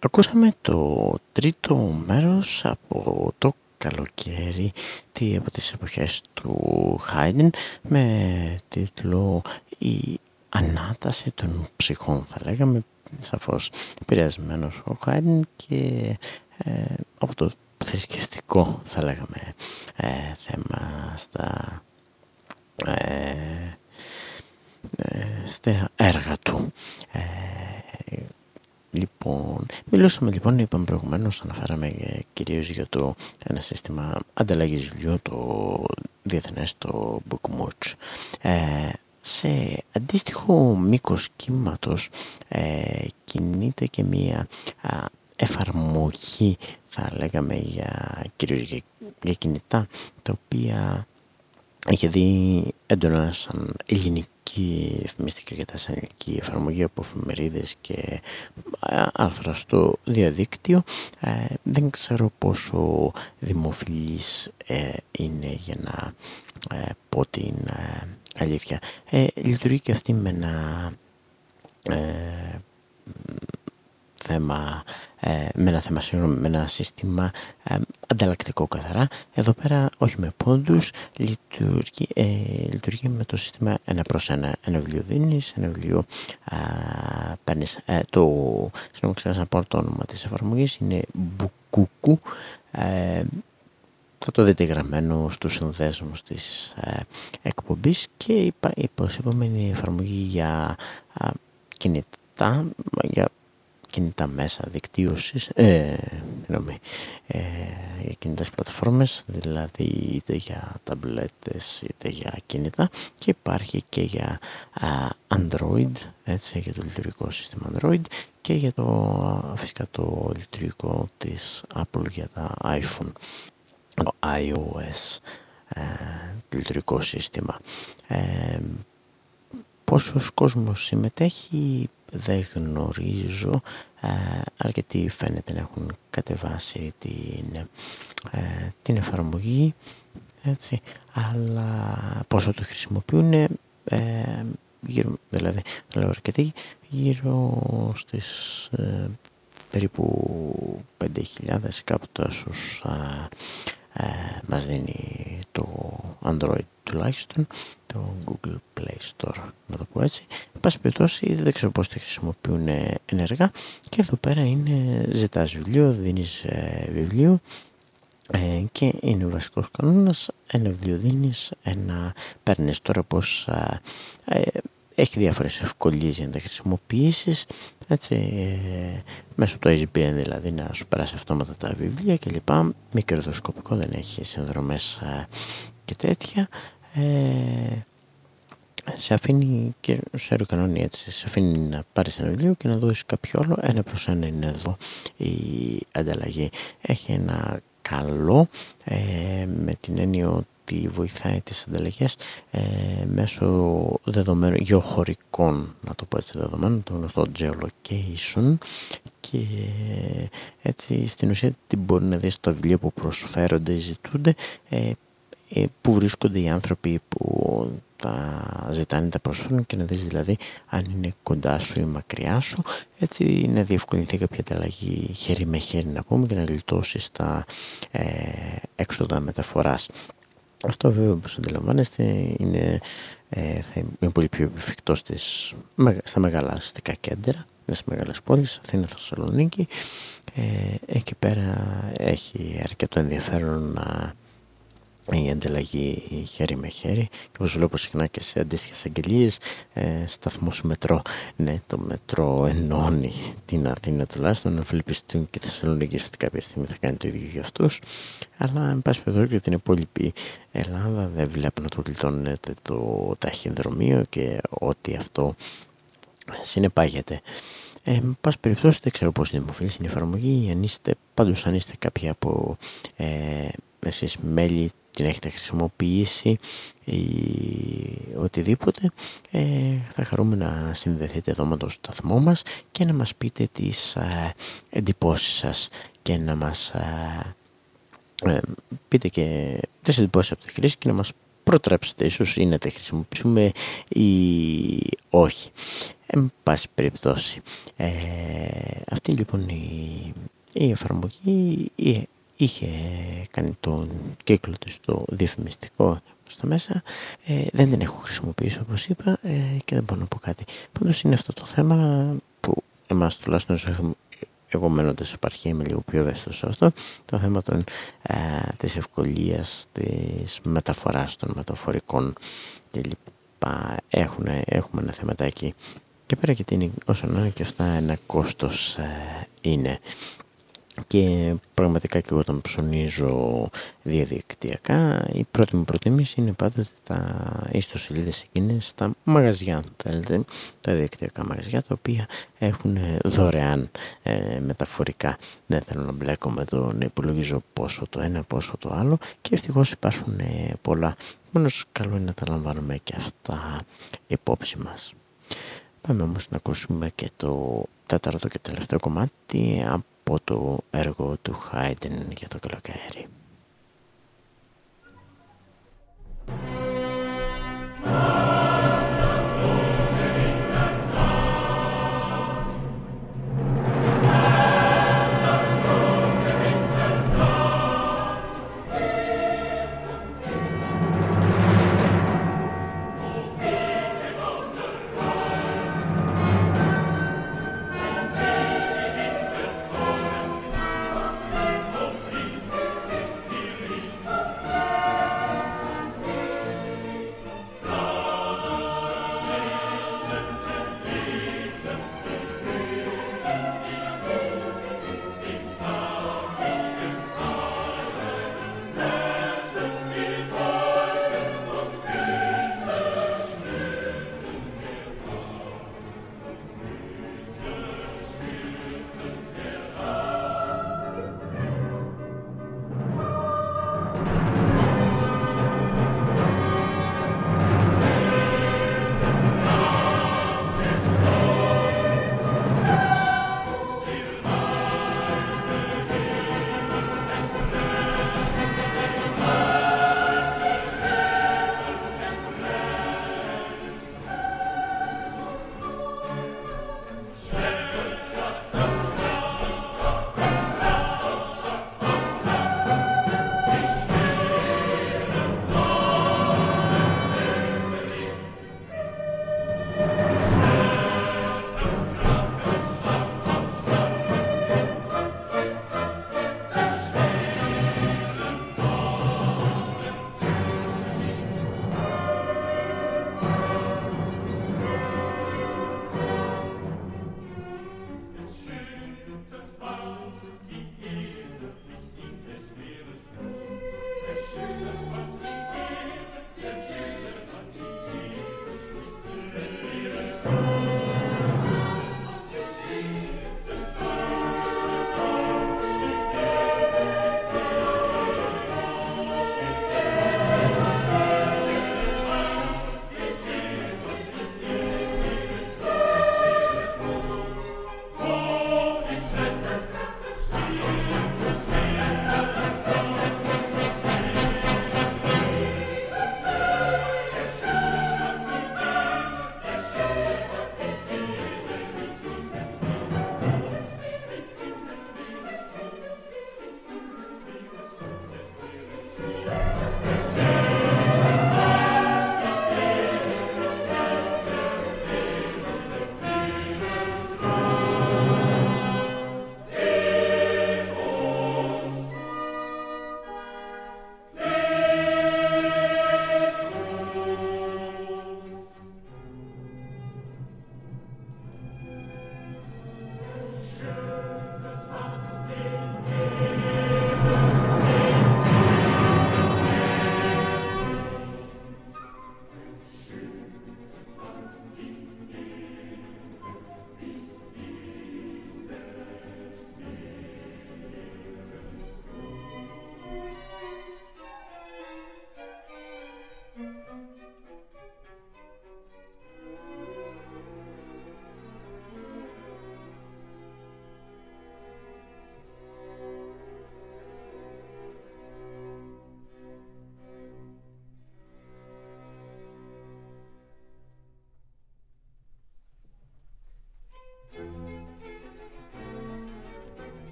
Ακούσαμε το τρίτο μέρος από το καλοκαίρι τι από τις εποχές του Χάιντεν με τίτλο «Η ανάταση των ψυχών» θα λέγαμε σαφώς επηρεασμένος ο Χάιντεν και ε, από το θρησκευτικό θα λέγαμε ε, θέμα στα, ε, ε στα έργα του. Λοιπόν, μιλούσαμε λοιπόν, είπαμε προηγουμένως, αναφέραμε κυρίως για το ένα σύστημα ανταλλαγής βιβλίου, το διεθνές, το BookMatch. Ε, σε αντίστοιχο μήκος κύματος ε, κινείται και μία εφαρμογή, θα λέγαμε, για, κυρίως για, για κινητά, τα οποία είχε δει έντονα σαν ελληνική ελληνική εφημιστική και εφαρμογή από εφημερίδες και άρθρα στο διαδίκτυο. Ε, δεν ξέρω πόσο δημοφιλής ε, είναι για να ε, πω την αλήθεια. Λειτουργεί και αυτή με ένα θέμα, ε, με ένα θέμα με ένα σύστημα ε, ανταλλακτικό καθαρά. Εδώ πέρα όχι με πόντους, λειτουργεί, ε, λειτουργεί με το σύστημα ένα προς ένα. Ένα βιβλίο δίνεις, ένα βιβλίο α, παίρνεις. Ε, το, συγγνώμη ξέχασα να πω το όνομα της εφαρμογής, είναι Μπουκούκου. Ε, θα το δείτε γραμμένο στους συνδέσμους της ε, εκπομπής και η, η επόμενη εφαρμογή για α, κινητά, για κινητά μέσα δικτύωσης, ε, ε, για κινητές πλατφόρμες, δηλαδή είτε για ταμπλέτες είτε για κινητά και υπάρχει και για Android, έτσι, για το λειτουργικό σύστημα Android και για το φυσικά το λειτουργικό της Apple για τα iPhone, το iOS ε, λειτουργικό σύστημα. Ε, πόσος κόσμος συμμετέχει δεν γνωρίζω ε, αρκετοί φαίνεται να έχουν κατεβάσει την, ε, την εφαρμογή έτσι, αλλά πόσο το χρησιμοποιούν ε, γύρω, δηλαδή λέω αρκετοί γύρω στις ε, περίπου 5.000 κάπου τόσους ε, μας δίνει το Android τουλάχιστον το Google Play Store να το πω έτσι. Εν πάση περιπτώσει δεν ξέρω πως τη χρησιμοποιούν ενεργά. Και εδώ πέρα είναι ζητάς βιβλίο, δίνεις ε, βιβλίο. Ε, και είναι ο βασικός κανόνας. Ένα βιβλίο δίνεις, ένα παίρνεις. Τώρα πως ε, έχει διάφορες ευκολίες για να τα χρησιμοποιήσεις έτσι, ε, μέσω του ISBN δηλαδή να σου περάσει αυτόματα τα βιβλία και λοιπά. Μη κερδοσκοπικό δεν έχει συνδρομές ε, και τέτοια. Ε, σε αφήνει και σε κανόνι έτσι, σε αφήνει να πάρεις ένα βιβλίο και να δώσεις κάποιο άλλο, ένα προς ένα είναι εδώ η ανταλλαγή. Έχει ένα καλό ε, με την έννοια ότι βοηθάει τις ανταλλαγές ε, μέσω δεδομένων γεωχωρικών, να το πω έτσι δεδομένων, το γνωστό geolocation και έτσι στην ουσία τι μπορεί να δεις στα βιβλία που προσφέρονται ή ζητούνται ε, ε, που βρίσκονται οι άνθρωποι που τα ζητάνε, τα προσφέρουν και να δεις δηλαδή αν είναι κοντά σου ή μακριά σου έτσι να διευκολυνθεί κάποια ανταλλαγή χέρι με χέρι να πούμε και να γλιτώσεις τα ε, έξοδα μεταφοράς. Αυτό βέβαια όπως αντιλαμβάνεστε είναι, ε, θα είναι πολύ πιο επιφυκτό στις, στα μεγάλα αστικά κέντρα, στις μεγάλες πόλεις, Αθήνα, Θεσσαλονίκη. Ε, εκεί πέρα έχει αρκετό ενδιαφέρον να η ανταλλαγή χέρι με χέρι και όπως βλέπω συχνά και σε αντίστοιχες αγγελίες ε, σταθμός μετρό. Ναι το μετρό ενώνει την Αθήνα τουλάχιστον να φιλπιστούν και Θεσσαλονίκη ότι κάποια στιγμή θα κάνει το ίδιο για αυτούς. Αλλά εν πάση περιπτώσει για την υπόλοιπη Ελλάδα δεν βλέπω να το γλιτώνεται το ταχυνδρομείο και ότι αυτό συνεπάγεται. Ε, εν πάση περιπτώσει δεν ξέρω πώς δημοφιλής είναι η εφαρμογή. Αν είστε, πάντως αν είστε κάποιοι από ε, εσείς μέλη την έχετε χρησιμοποιήσει ή οτιδήποτε ε, θα χαρούμε να συνδεθείτε εδώ με το σταθμό μας και να μας πείτε τις ε, εντυπώσεις σας και να μας ε, ε, πείτε και τις εντυπώσεις από τη χρήση και να μας προτρέψετε ίσως ή να τα χρησιμοποιήσουμε ή όχι. Εν πάση περιπτώσει. Ε, αυτή λοιπόν η, η εφαρμογή η, είχε κάνει τον κύκλο του στο διαφημιστικό στα μέσα. Ε, δεν την έχω χρησιμοποιήσει όπως είπα ε, και δεν μπορώ να πω κάτι. Πάντως είναι αυτό το θέμα που εμάς τουλάχιστον εγώ μένοντας επαρχία είμαι λίγο πιο ευαίσθητος σε αυτό το θέμα των, ε, της ευκολίας της μεταφοράς των μεταφορικών και λοιπά έχουμε ένα θεματάκι και πέρα και είναι όσο να είναι και αυτά ένα κόστος ε, είναι και πραγματικά και εγώ όταν ψωνίζω διαδικτυακά η πρώτη μου προτίμηση είναι πάντοτε τα ιστοσελίδες εκείνες στα μαγαζιά θέλετε, τα διαδικτυακά μαγαζιά τα οποία έχουν δωρεάν ε, μεταφορικά. Δεν θέλω να μπλέκω με το να υπολογίζω πόσο το ένα πόσο το άλλο και ευτυχώς υπάρχουν ε, πολλά. Μόνος καλό είναι να τα λαμβάνουμε και αυτά υπόψη μας. Πάμε όμως να ακούσουμε και το τέταρτο και τελευταίο κομμάτι από το έργο του Χάιντεν για το καλοκαίρι. Oh.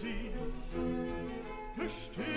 sie, gestehen,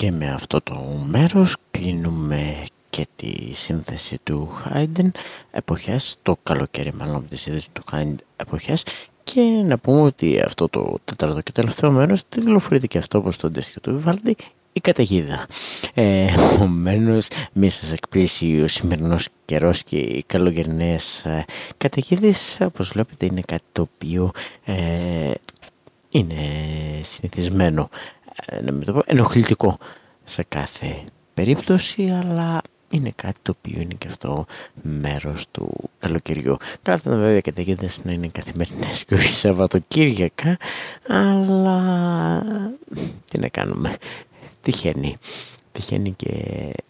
Και με αυτό το μέρος κλείνουμε και τη σύνθεση του Haydn εποχές, το καλοκαίρι μάλλον από της σύνθεσης του Haydn εποχές και να πούμε ότι αυτό το τέταρτο και τελευταίο μέρος τιτλοφορείται και αυτό όπως το αντίστοιχο του Βιβάλντι η καταιγίδα. Ε, Επομένως, μη σας εκπλήσει ο σημερινός καιρός και οι καλοκαιρινέ ε, καταιγίδες. Όπως βλέπετε, είναι κάτι το οποίο ε, είναι συνηθισμένο, ε, να μην το πω, ενοχλητικό σε κάθε περίπτωση, αλλά είναι κάτι το οποίο είναι και αυτό μέρος του καλοκαιριού. Καλά θα βέβαια καταιγίδες να είναι καθημερινές και όχι Σαββατοκύριακα, αλλά τι να κάνουμε, τυχαίνει. Τυχαίνει και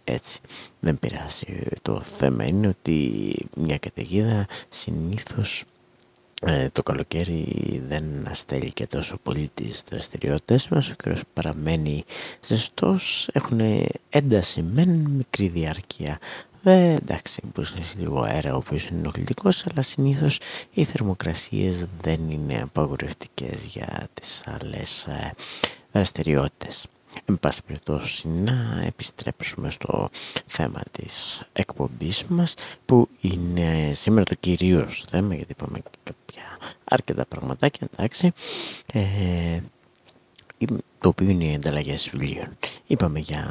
έτσι. Δεν πειράζει. Το θέμα είναι ότι μια καταιγίδα συνήθως ε, το καλοκαίρι δεν αστέλει και τόσο πολύ τις δραστηριότητες μας. Ο καιρός παραμένει ζεστός. Έχουν ένταση μεν μικρή διάρκεια. Βέβαια, εντάξει, μπορείς να έχεις λίγο αέρα ο οποίος είναι ενοχλητικός, αλλά συνήθως οι θερμοκρασίες δεν είναι απαγορευτικές για τις άλλες ε, δραστηριότητες. Εν πάση περιπτώσει να επιστρέψουμε στο θέμα της εκπομπής μας που είναι σήμερα το κυρίως θέμα γιατί είπαμε κάποια αρκετά πραγματάκια εντάξει. Ε, το οποίο είναι οι ανταλλαγές βιβλίων. Είπαμε για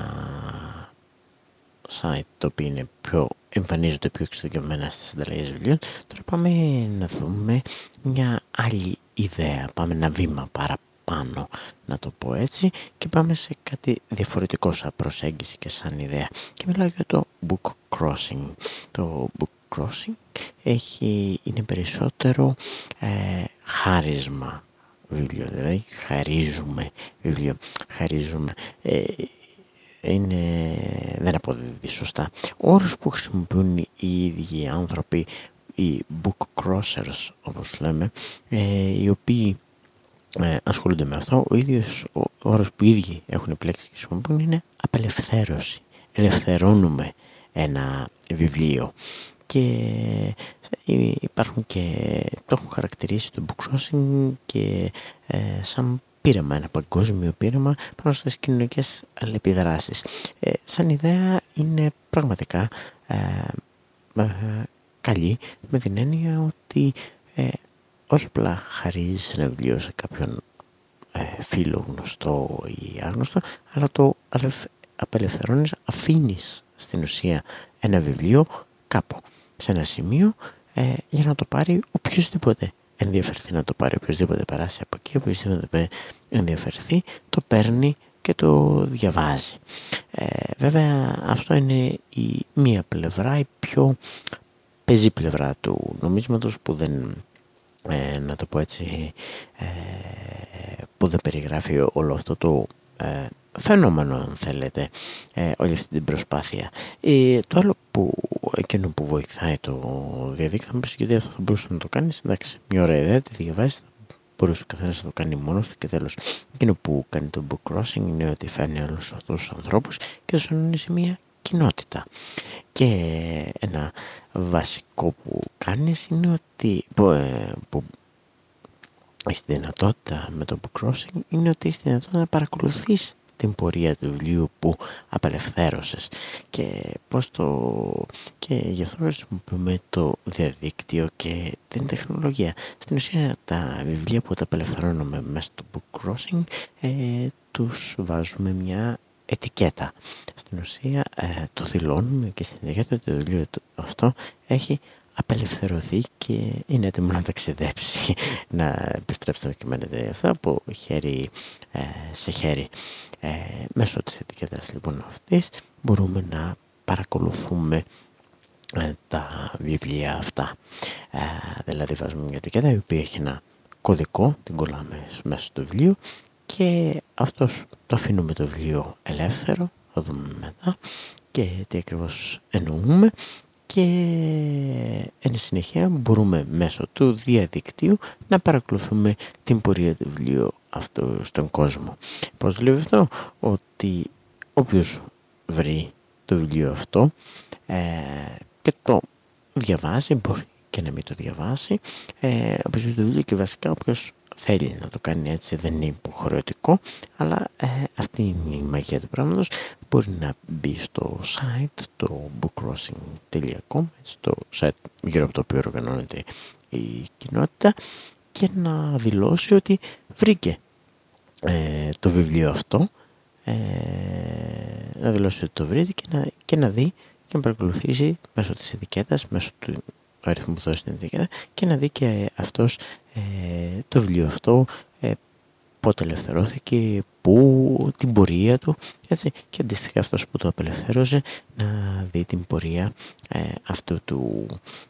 site το οποίο είναι πιο εμφανίζονται πιο εξειδικευμένα στις ανταλλαγές βιβλίων. Τώρα πάμε να δούμε μια άλλη ιδέα πάμε ένα βήμα παραπάνω να το πω έτσι και πάμε σε κάτι διαφορετικό σαν προσέγγιση και σαν ιδέα και μιλάω για το book crossing το book crossing έχει, είναι περισσότερο ε, χάρισμα βιβλίο δηλαδή χαρίζουμε βιβλίο χαρίζουμε ε, είναι, δεν αποδίδει σωστά. Όρους που χρησιμοποιούν οι ίδιοι άνθρωποι, οι book crossers όπως λέμε, ε, οι οποίοι ε, ασχολούνται με αυτό, ο ίδιος ο όρος που οι ίδιοι έχουν επιλέξει και χρησιμοποιούν είναι απελευθέρωση. Ελευθερώνουμε ένα βιβλίο και ε, υπάρχουν και το έχουν χαρακτηρίσει το book crossing και ε, σαν πείραμα, ένα παγκόσμιο πείραμα πάνω στις κοινωνικές αλληλεπιδράσεις. Ε, σαν ιδέα είναι πραγματικά ε, ε, καλή με την έννοια ότι ε, όχι απλά χαρίζει ένα βιβλίο σε κάποιον φίλο γνωστό ή άγνωστο, αλλά το απελευθερώνεις, αφήνεις στην ουσία ένα βιβλίο κάπου, σε ένα σημείο, για να το πάρει οποιοδήποτε ενδιαφερθεί να το πάρει, οποιοδήποτε περάσει από εκεί, οποιοδήποτε ενδιαφερθεί, το παίρνει και το διαβάζει. Ε, βέβαια αυτό είναι η μία πλευρά, η πιο πεζή πλευρά του νομίσματος που δεν, ε, να το πω έτσι, ε, που δεν περιγράφει όλο αυτό το ε, φαινόμενο αν θέλετε ε, όλη αυτή την προσπάθεια. Ε, το άλλο που εκείνο που βοηθάει το διαδίκτυο θα μου γιατί αυτό θα μπορούσε να το κάνεις. Εντάξει, μια ωραία ιδέα, τη διαβάζεις, θα μπορούσε ο καθένας να το κάνει μόνος του και τέλος. Εκείνο που κάνει το book crossing είναι ότι φέρνει όλους αυτούς τους ανθρώπους και τους ενώνει σε μια κοινότητα. Και ένα βασικό που κάνεις είναι ότι. που, ε, που έχεις τη δυνατότητα με το book crossing είναι ότι έχεις τη δυνατότητα να παρακολουθείς την πορεία του βιβλίου που απελευθέρωσες και πώς το και γι' αυτό χρησιμοποιούμε το διαδίκτυο και την τεχνολογία στην ουσία τα βιβλία που τα απελευθερώνουμε μέσα στο book crossing ε, τους βάζουμε μια ετικέτα. Στην ουσία ε, το δηλώνουμε και στην ετικέτα ότι το βιβλίο αυτό έχει απελευθερωθεί και είναι έτοιμο να ταξιδέψει. Να επιστρέψει να κειμένετε αυτά από χέρι ε, σε χέρι. Ε, μέσω της ετικέτας λοιπόν αυτής μπορούμε να παρακολουθούμε ε, τα βιβλία αυτά. Ε, δηλαδή βάζουμε μια ετικέτα η οποία έχει ένα κωδικό, την κολλάμε μέσα στο βιβλίο και αυτός το αφήνουμε το βιβλίο ελεύθερο, θα δούμε μετά και τι ακριβώς εννοούμε και εν συνεχεία μπορούμε μέσω του διαδικτύου να παρακολουθούμε την πορεία του βιβλίου αυτού στον κόσμο. Πώς δουλεύει αυτό; Ότι όποιος βρει το βιβλίο αυτό ε, και το διαβάσει, μπορεί και να μην το διαβάσει, ε, το βιβλίο και βασικά όποιος θέλει να το κάνει έτσι δεν είναι υποχρεωτικό αλλά ε, αυτή είναι η μαγεία του πράγματος. Μπορεί να μπει στο site το bookcrossing.com το site γύρω από το οποίο οργανώνεται η κοινότητα και να δηλώσει ότι βρήκε ε, το βιβλίο αυτό ε, να δηλώσει ότι το βρήκε και να, και να δει και να παρακολουθήσει μέσω της ετικέτας, μέσω του αριθμού που δώσει την ετικέτα και να δει και αυτός ε, το βιβλίο αυτό ε, πότε ελευθερώθηκε, πού, την πορεία του έτσι, και αντίστοιχα αυτός που το απελευθέρωσε να δει την πορεία ε, αυτού του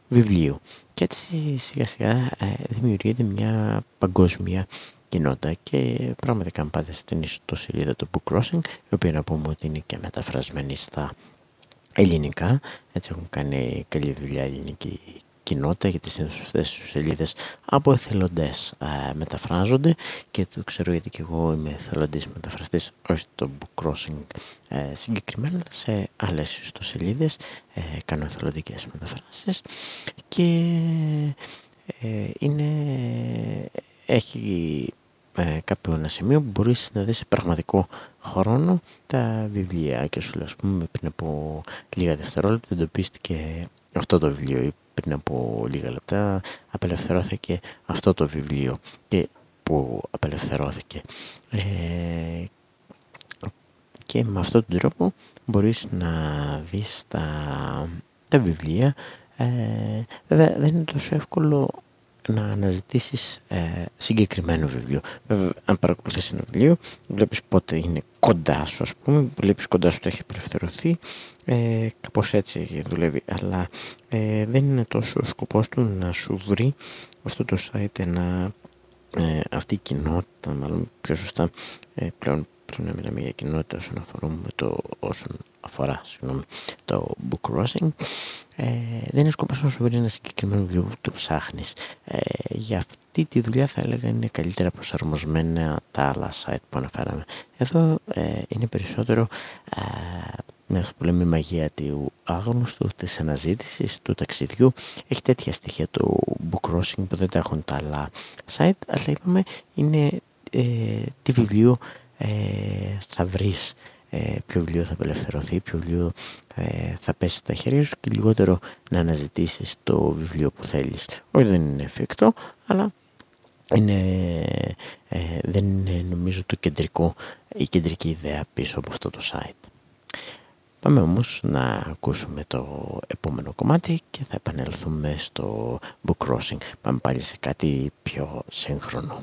βιβλίου. Και έτσι σιγά σιγά ε, δημιουργείται μια παγκόσμια κοινότητα και πραγματικά αν πάτε στην ιστοσελίδα του Book Crossing η οποία να πούμε ότι είναι και μεταφρασμένη στα ελληνικά. Έτσι έχουν κάνει καλή δουλειά ελληνική κοινότητα γιατί στις αυτές τις σελίδες από εθελοντές ε, μεταφράζονται. Και το ξέρω γιατί και εγώ είμαι εθελοντής μεταφραστής όχι το book crossing ε, συγκεκριμένα σε άλλες ιστοσελίδες ε, κάνω εθελοντικές μεταφράσεις. Και ε, είναι έχει ε, κάποιο ένα σημείο που μπορείς να δεις σε πραγματικό χρόνο τα βιβλία. Και σου λέω ας πούμε πριν από λίγα δευτερόλεπτα εντοπίστηκε αυτό το βιβλίο ή πριν από λίγα λεπτά απελευθερώθηκε αυτό το βιβλίο. Και που απελευθερώθηκε. Ε, και με αυτόν τον τρόπο μπορείς να δεις τα, τα βιβλία. Ε, βέβαια δεν είναι τόσο εύκολο να αναζητήσεις ε, συγκεκριμένο βιβλίο. Βέβαια, αν παρακολουθείς ένα βιβλίο, βλέπεις πότε είναι κοντά σου, ας πούμε, βλέπεις κοντά σου ότι έχει απελευθερωθεί, ε, κάπως έτσι δουλεύει, αλλά ε, δεν είναι τόσο ο σκοπός του να σου βρει αυτό το site ένα, ε, αυτή η κοινότητα, μάλλον πιο σωστά ε, πλέον πρέπει να μιλάμε για κοινότητα όσον, αφορούμε το, όσον αφορά συγγνώμη, το book crossing. Ε, δεν είναι σκοπός να σου βρει ένα συγκεκριμένο βιβλίο που το ψάχνεις. Ε, για αυτή τη δουλειά θα έλεγα είναι καλύτερα προσαρμοσμένα τα άλλα site που αναφέραμε. Εδώ ε, είναι περισσότερο ε, με αυτό που λέμε μαγεία του άγνωστου, της αναζήτησης, του ταξιδιού. Έχει τέτοια στοιχεία το book crossing που δεν τα έχουν τα άλλα site, αλλά είπαμε είναι ε, τι βιβλίο ε, θα βρεις ε, ποιο βιβλίο θα απελευθερωθεί, ποιο βιβλίο ε, θα πέσει στα χέρια σου και λιγότερο να αναζητήσεις το βιβλίο που θέλεις. Όχι δεν είναι εφικτό, αλλά είναι, ε, δεν είναι νομίζω το κεντρικό, η κεντρική ιδέα πίσω από αυτό το site. Πάμε όμως να ακούσουμε το επόμενο κομμάτι και θα επανέλθουμε στο book crossing. Πάμε πάλι σε κάτι πιο σύγχρονο.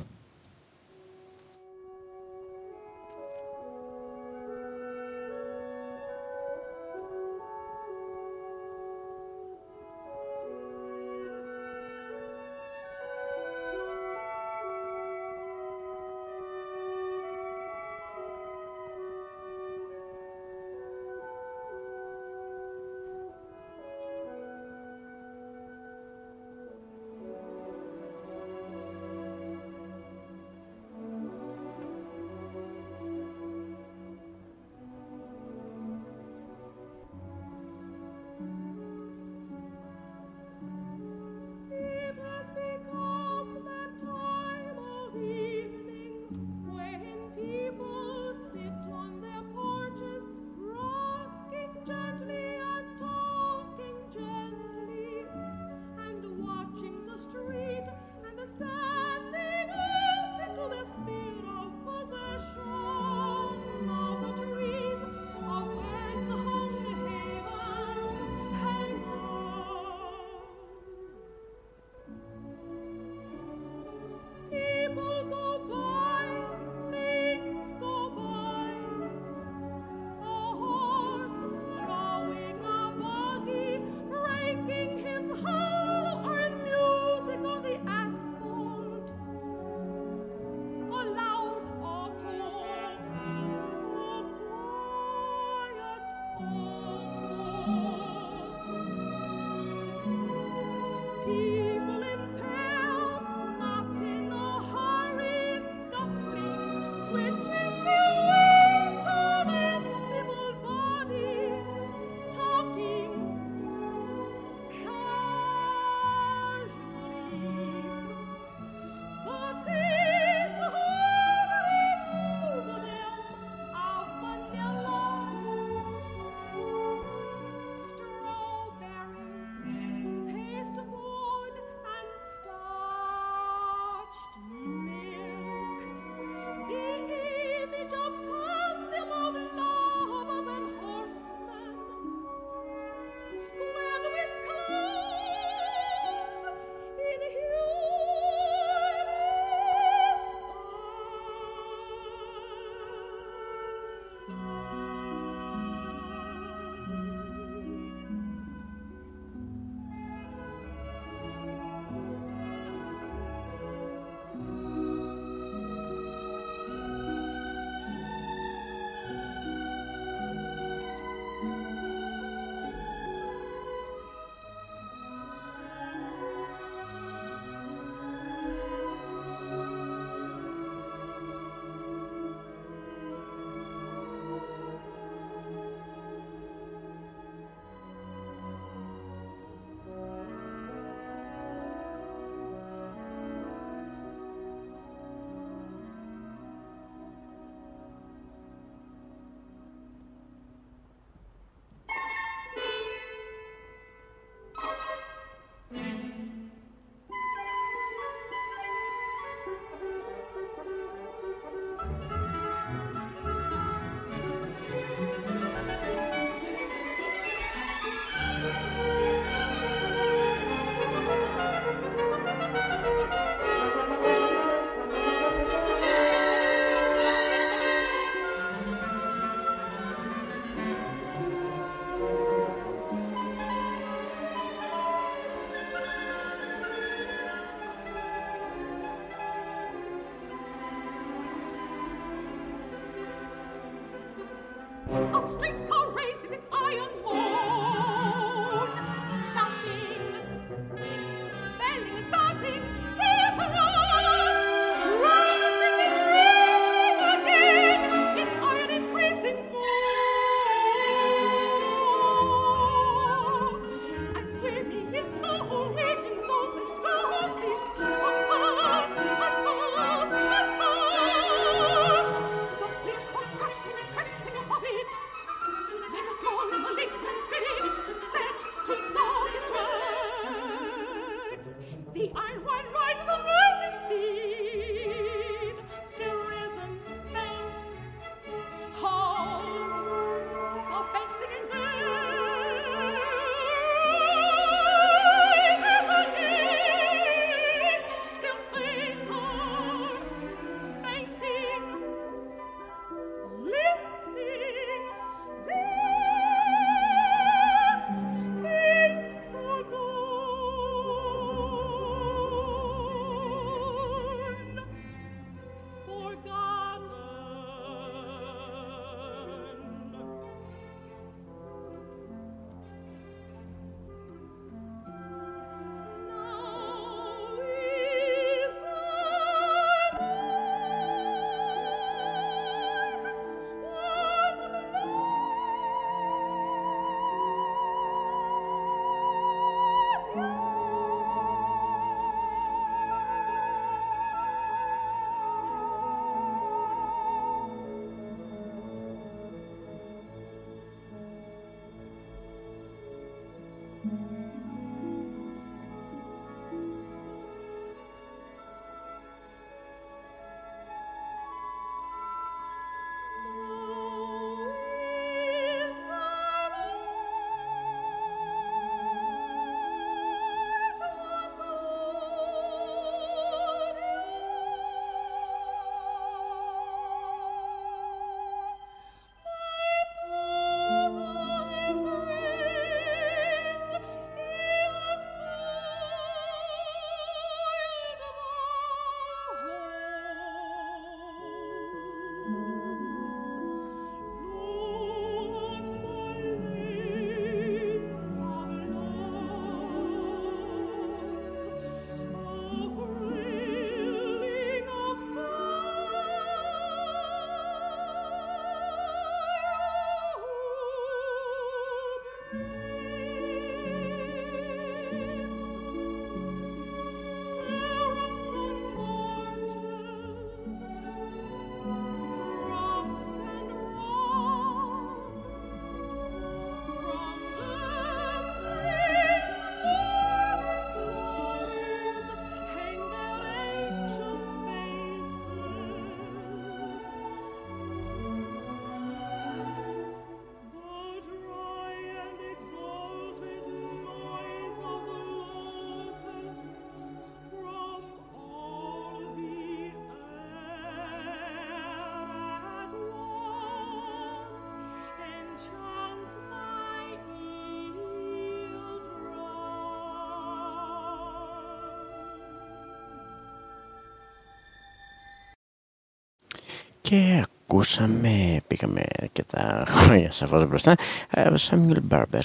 Και ακούσαμε, πήγαμε αρκετά χρόνια σαφώς μπροστά, Samuel Barber,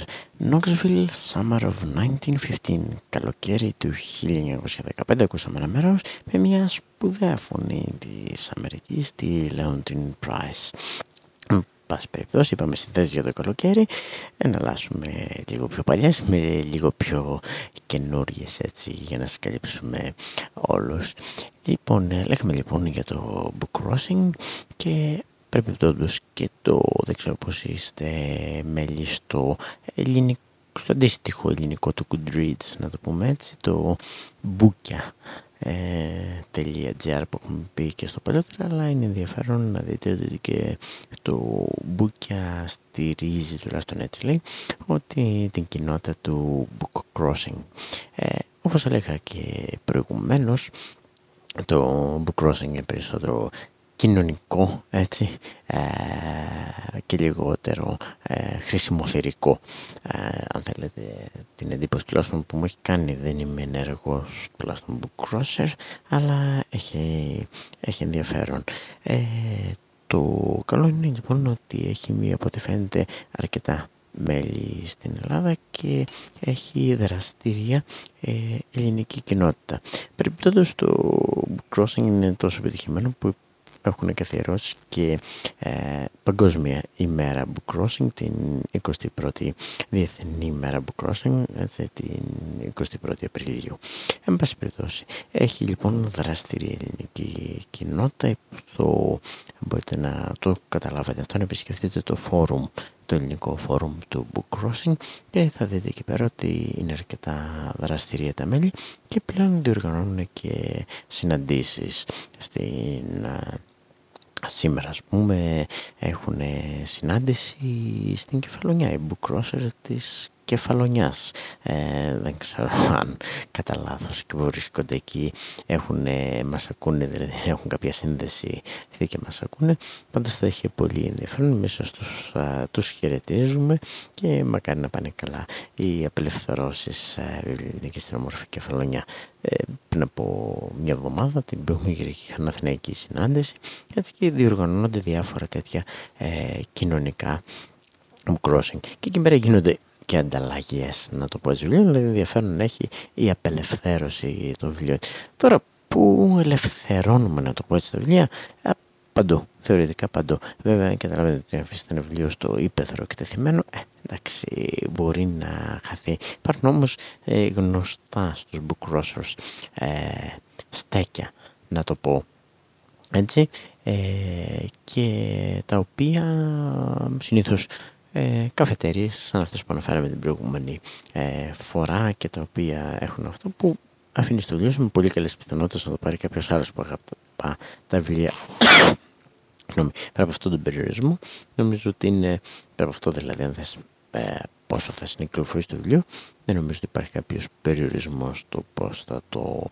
Knoxville, Summer of 1915, καλοκαίρι του 1915, ακούσαμε ένα μέρος με μια σπουδαία φωνή της Αμερικής, τη Leontine Price. Πάση περιπτώσει είπαμε θέση για το καλοκαίρι εναλλάσσουμε λίγο πιο παλιές με λίγο πιο καινούριε έτσι για να σας καλύψουμε όλους λοιπόν λέγαμε λοιπόν για το book crossing και πρέπει και το δεν ξέρω πως είστε μέλη στο ελληνικό στο αντίστοιχο ελληνικό του Goodreads να το πούμε έτσι το Μπούκια .gr που έχουμε πει και στο παλιότερο αλλά είναι ενδιαφέρον να δείτε ότι και το Μπούκια στηρίζει τουλάχιστον έτσι λέει ότι την κοινότητα του Book Crossing. Ε, όπως έλεγα και προηγουμένως το Book Crossing είναι περισσότερο κοινωνικό έτσι ε, και λιγότερο ε, χρησιμοθερικό. Ε, αν θέλετε την εντύπωση τουλάχιστον που μου έχει κάνει δεν είμαι ενεργός τουλάχιστον book crosser αλλά έχει, έχει ενδιαφέρον. Το καλό είναι λοιπόν ότι έχει μία από ό,τι φαίνεται αρκετά μέλη στην Ελλάδα και έχει δραστήρια ε, ελληνική κοινότητα. Περιπτώτως το Crossing είναι τόσο επιτυχημένο που έχουν καθιερώσει και ε, παγκόσμια ημέρα book crossing, την 21η διεθνή ημέρα book crossing, έτσι, την 21η Απριλίου. Εν πάση περιπτώσει, έχει λοιπόν δραστηρία ελληνική κοινότητα, το, μπορείτε να το καταλάβετε αυτό, να επισκεφτείτε το φόρουμ το ελληνικό φόρουμ του Book Crossing και θα δείτε εκεί πέρα ότι είναι αρκετά δραστηρία τα μέλη και πλέον διοργανώνουν και συναντήσεις στην Σήμερα ας πούμε έχουν συνάντηση στην Κεφαλονιά, οι book της Κεφαλονιάς. Ε, δεν ξέρω αν κατά λάθος και βρίσκονται εκεί έχουν, μας ακούνε, δηλαδή έχουν κάποια σύνδεση και μας ακούνε. Πάντως θα έχει πολύ ενδιαφέρον, μέσα στους, α, τους χαιρετίζουμε και μακάρι να πάνε καλά οι απελευθερώσεις βιβλιονίκη στην όμορφη Κεφαλονιά. Ε, πριν από μια εβδομάδα την προηγούμενη Αθηναϊκή συνάντηση έτσι και διοργανώνονται διάφορα τέτοια ε, κοινωνικά crossing και εκεί πέρα γίνονται και ανταλλαγές, να το πω έτσι βιβλίο, δηλαδή ενδιαφέρον έχει η απελευθέρωση των βιβλίων. Τώρα που ελευθερώνουμε να το πω έτσι τα βιβλία, παντού, θεωρητικά παντού. Βέβαια καταλαβαίνετε ότι αν αφήσετε ένα βιβλίο στο ύπεθρο εκτεθειμένο, ε, εντάξει, μπορεί να χαθεί. Υπάρχουν όμως ε, γνωστά στους book ε, στέκια, να το πω έτσι, ε, και τα οποία συνήθως ε, καφετέριες σαν αυτές που αναφέραμε την προηγούμενη ε, φορά και τα οποία έχουν αυτό που αφήνεις στο βιβλίο με πολύ καλές πιθανότητες να το πάρει κάποιος άλλος που αγαπά τα βιβλία. Πέρα από αυτόν τον περιορισμό νομίζω ότι είναι πέρα από αυτό δηλαδή αν θες ε, πόσο θα συνεκληροφορήσει το βιβλίο δεν νομίζω ότι υπάρχει κάποιος περιορισμός στο πώς θα το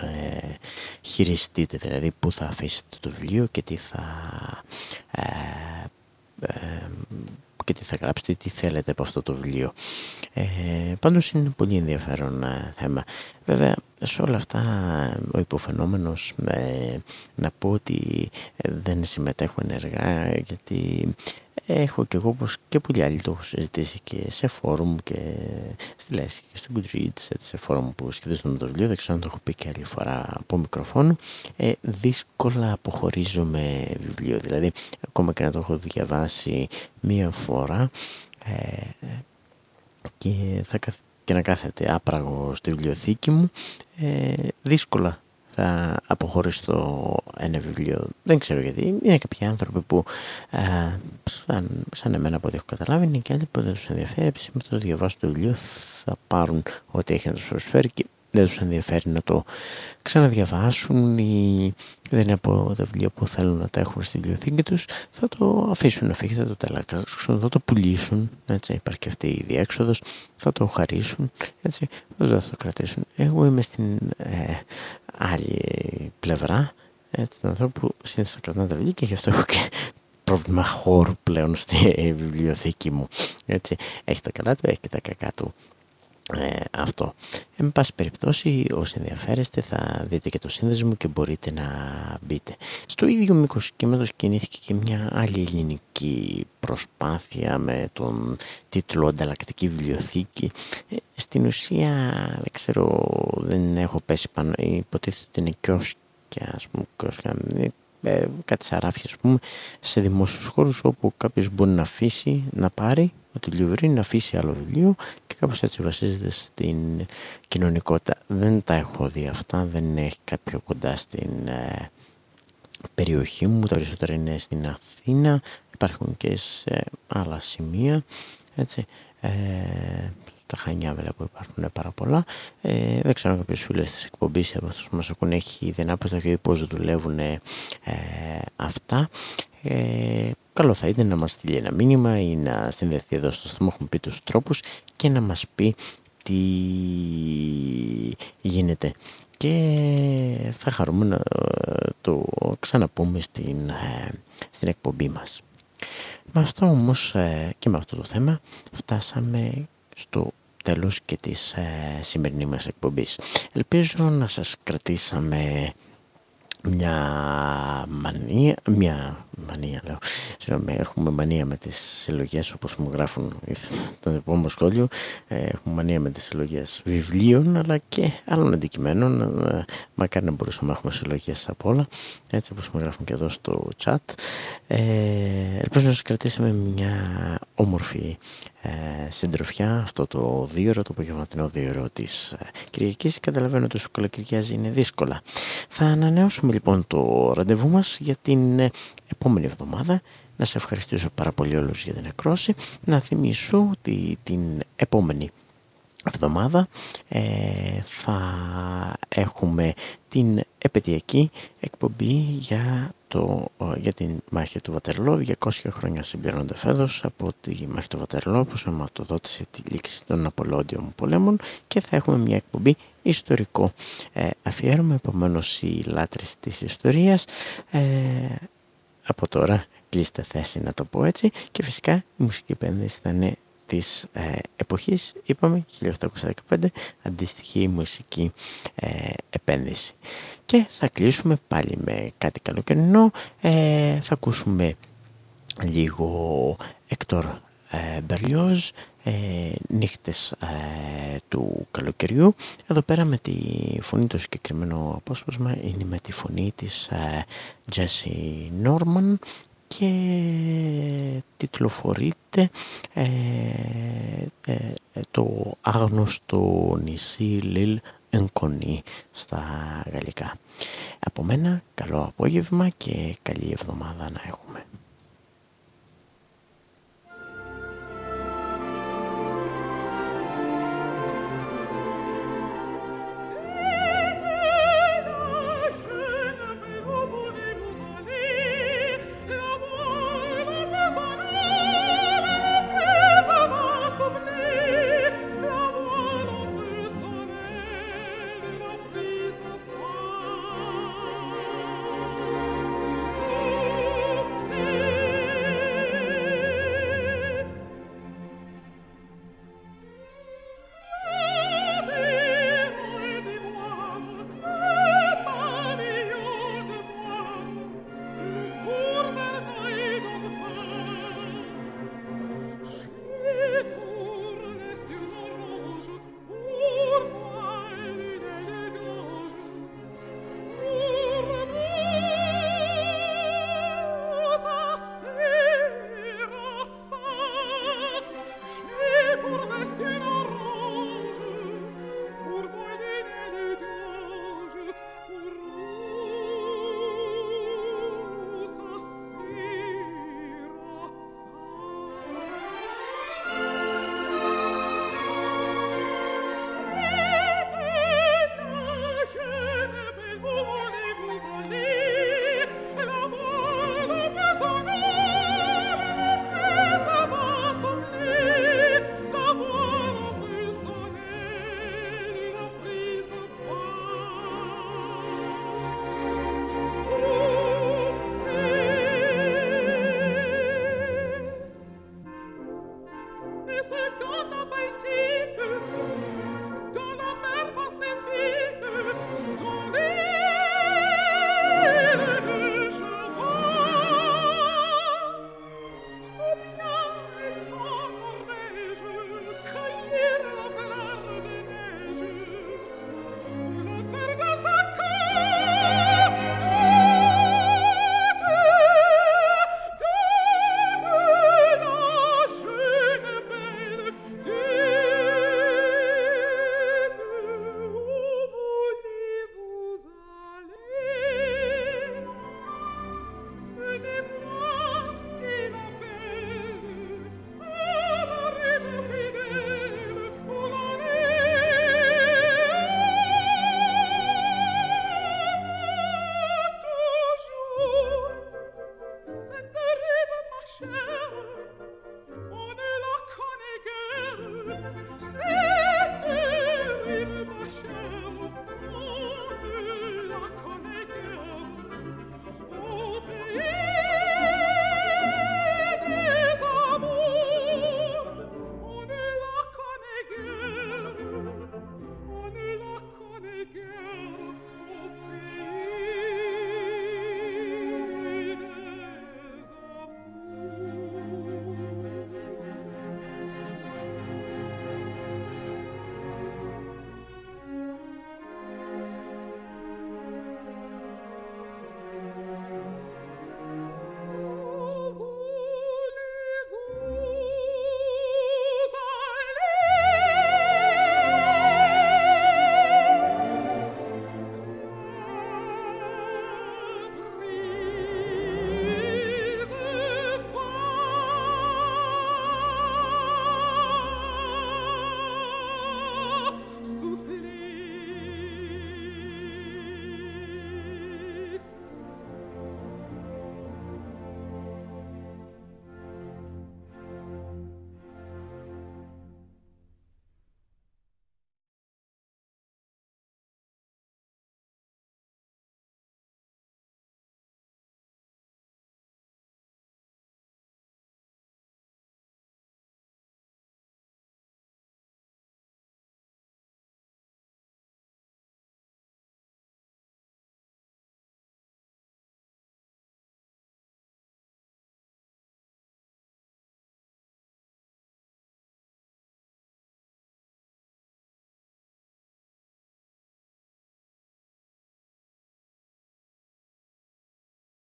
ε, χειριστείτε δηλαδή που θα αφήσετε το βιβλίο και τι θα ε, ε και τι θα γράψετε, τι θέλετε από αυτό το βιβλίο. Ε, πάντως είναι πολύ ενδιαφέρον ε, θέμα. Βέβαια, σε όλα αυτά ο υποφαινόμενος ε, να πω ότι ε, δεν συμμετέχω ενεργά γιατί έχω και εγώ όπως και πολλοί άλλοι το έχω συζητήσει και σε φόρουμ και στη Λέση και στο Goodreads σε φόρουμ που σχεδίζονται με το βιβλίο. Δεν ξέρω αν το έχω πει και άλλη φορά από μικροφόνο. Ε, δύσκολα αποχωρίζομαι βιβλίο. Δηλαδή ακόμα και να το έχω διαβάσει μία φορά ε, και θα και να κάθεται άπραγο στη βιβλιοθήκη μου ε, δύσκολα θα αποχωρήσω ένα βιβλίο. Δεν ξέρω γιατί. Είναι κάποιοι άνθρωποι που ε, σαν, σαν εμένα από ό,τι έχω καταλάβει είναι και άλλοι που δεν τους ενδιαφέρει. Επίσης με το διαβάσω το βιβλίο θα πάρουν ό,τι έχει να τους προσφέρει και δεν τους ενδιαφέρει να το ξαναδιαβάσουν ή δεν είναι από τα βιβλία που θέλουν να τα έχουν στη βιβλιοθήκη τους. Θα το αφήσουν να φύγει, θα το τελακάσουν, θα το πουλήσουν έτσι, υπάρχει και αυτή η διέξοδος. Θα το χαρίσουν έτσι, δεν θα το κρατήσουν εγώ είμαι στην ε, άλλη πλευρά έτσι, τον ανθρώπου που συνήθως θα κρατάνε τα βιβλία και γι' αυτό έχω και πρόβλημα χώρου πλέον στη βιβλιοθήκη μου έτσι, έχει τα καλά του, έχει και τα κακά του ε, αυτό. Εν πάση περιπτώσει, όσοι ενδιαφέρεστε θα δείτε και το σύνδεσμο και μπορείτε να μπείτε. Στο ίδιο μήκος κύματος κινήθηκε και μια άλλη ελληνική προσπάθεια με τον τίτλο «Ανταλλακτική βιβλιοθήκη». Ε, στην ουσία, δεν ξέρω, δεν έχω πέσει πάνω, υποτίθεται ότι είναι κιόσκια, ας πούμε, κιόσκια, ε, κάτι σαράφια, ας πούμε, σε δημόσιους χώρους όπου κάποιος μπορεί να αφήσει, να πάρει το Λιουβρί να αφήσει άλλο βιβλίο και κάπως έτσι βασίζεται στην κοινωνικότητα. Δεν τα έχω δει αυτά, δεν έχει κάποιο κοντά στην ε, περιοχή μου, τα περισσότερα είναι στην Αθήνα, υπάρχουν και σε άλλα σημεία, έτσι. Ε, τα Χανιά βέβαια που υπάρχουν πάρα πολλά. Ε, δεν ξέρω αν κάποιος φίλος της εκπομπής από αυτούς που μας ακούνε έχει δυνάπως και πώς δουλεύουν ε, αυτά. Ε, καλό θα ήταν να μας στείλει ένα μήνυμα ή να συνδεθεί εδώ στο στόμα, έχουμε πει τους τρόπους και να μας πει τι γίνεται. Και θα χαρούμε να το ξαναπούμε στην, ε, στην εκπομπή μας. Με αυτό όμως ε, και με αυτό το θέμα φτάσαμε στο τέλος και της ε, σημερινής μας εκπομπής. Ελπίζω να σας κρατήσαμε μια μανία, μια μανία λέω. Συγγνώμη, έχουμε μανία με τις συλλογές όπως μου γράφουν το επόμενο σχόλιο. Ε, έχουμε μανία με τις συλλογές βιβλίων αλλά και άλλων αντικειμένων. Ε, μακάρι να μπορούσαμε να έχουμε συλλογές από όλα. Έτσι όπως μου γράφουν και εδώ στο chat. Ε, ελπίζω να σας κρατήσαμε μια όμορφη ε, συντροφιά αυτό το δίωρο, το απογευματινό δίωρο της ε, Κυριακής. Καταλαβαίνω ότι σου καλοκαιριάζει είναι δύσκολα. Θα ανανεώσουμε λοιπόν το ραντεβού μας για την ε, επόμενη εβδομάδα. Να σε ευχαριστήσω πάρα πολύ όλους για την εκρόση. Να θυμίσω ότι την επόμενη εβδομάδα ε, θα έχουμε την επαιτειακή εκπομπή για, το, για την μάχη του Βατερλό. 200 χρόνια συμπληρώνονται φέτος από τη μάχη του Βατερλό που σωματοδότησε τη λήξη των Απολόντιων πολέμων και θα έχουμε μια εκπομπή ιστορικό. Ε, αφιέρωμα επομένως οι λάτρες της ιστορίας. Ε, από τώρα κλείστε θέση να το πω έτσι. Και φυσικά η μουσική επένδυση θα είναι της ε, εποχής, είπαμε, 1815, αντίστοιχη μουσική ε, επένδυση. Και θα κλείσουμε πάλι με κάτι καλοκαιρινό, ε, θα ακούσουμε λίγο Εκτόρ ε, Μπερλιόζ, ε, νύχτες του καλοκαιριού. Εδώ πέρα με τη φωνή, το συγκεκριμένο απόσπασμα είναι με τη φωνή της Jessie Norman και τιτλοφορείται ε, ε, ε, το άγνωστο νησί Λιλ Ενκονή στα γαλλικά. Από μένα καλό απόγευμα και καλή εβδομάδα να έχουμε.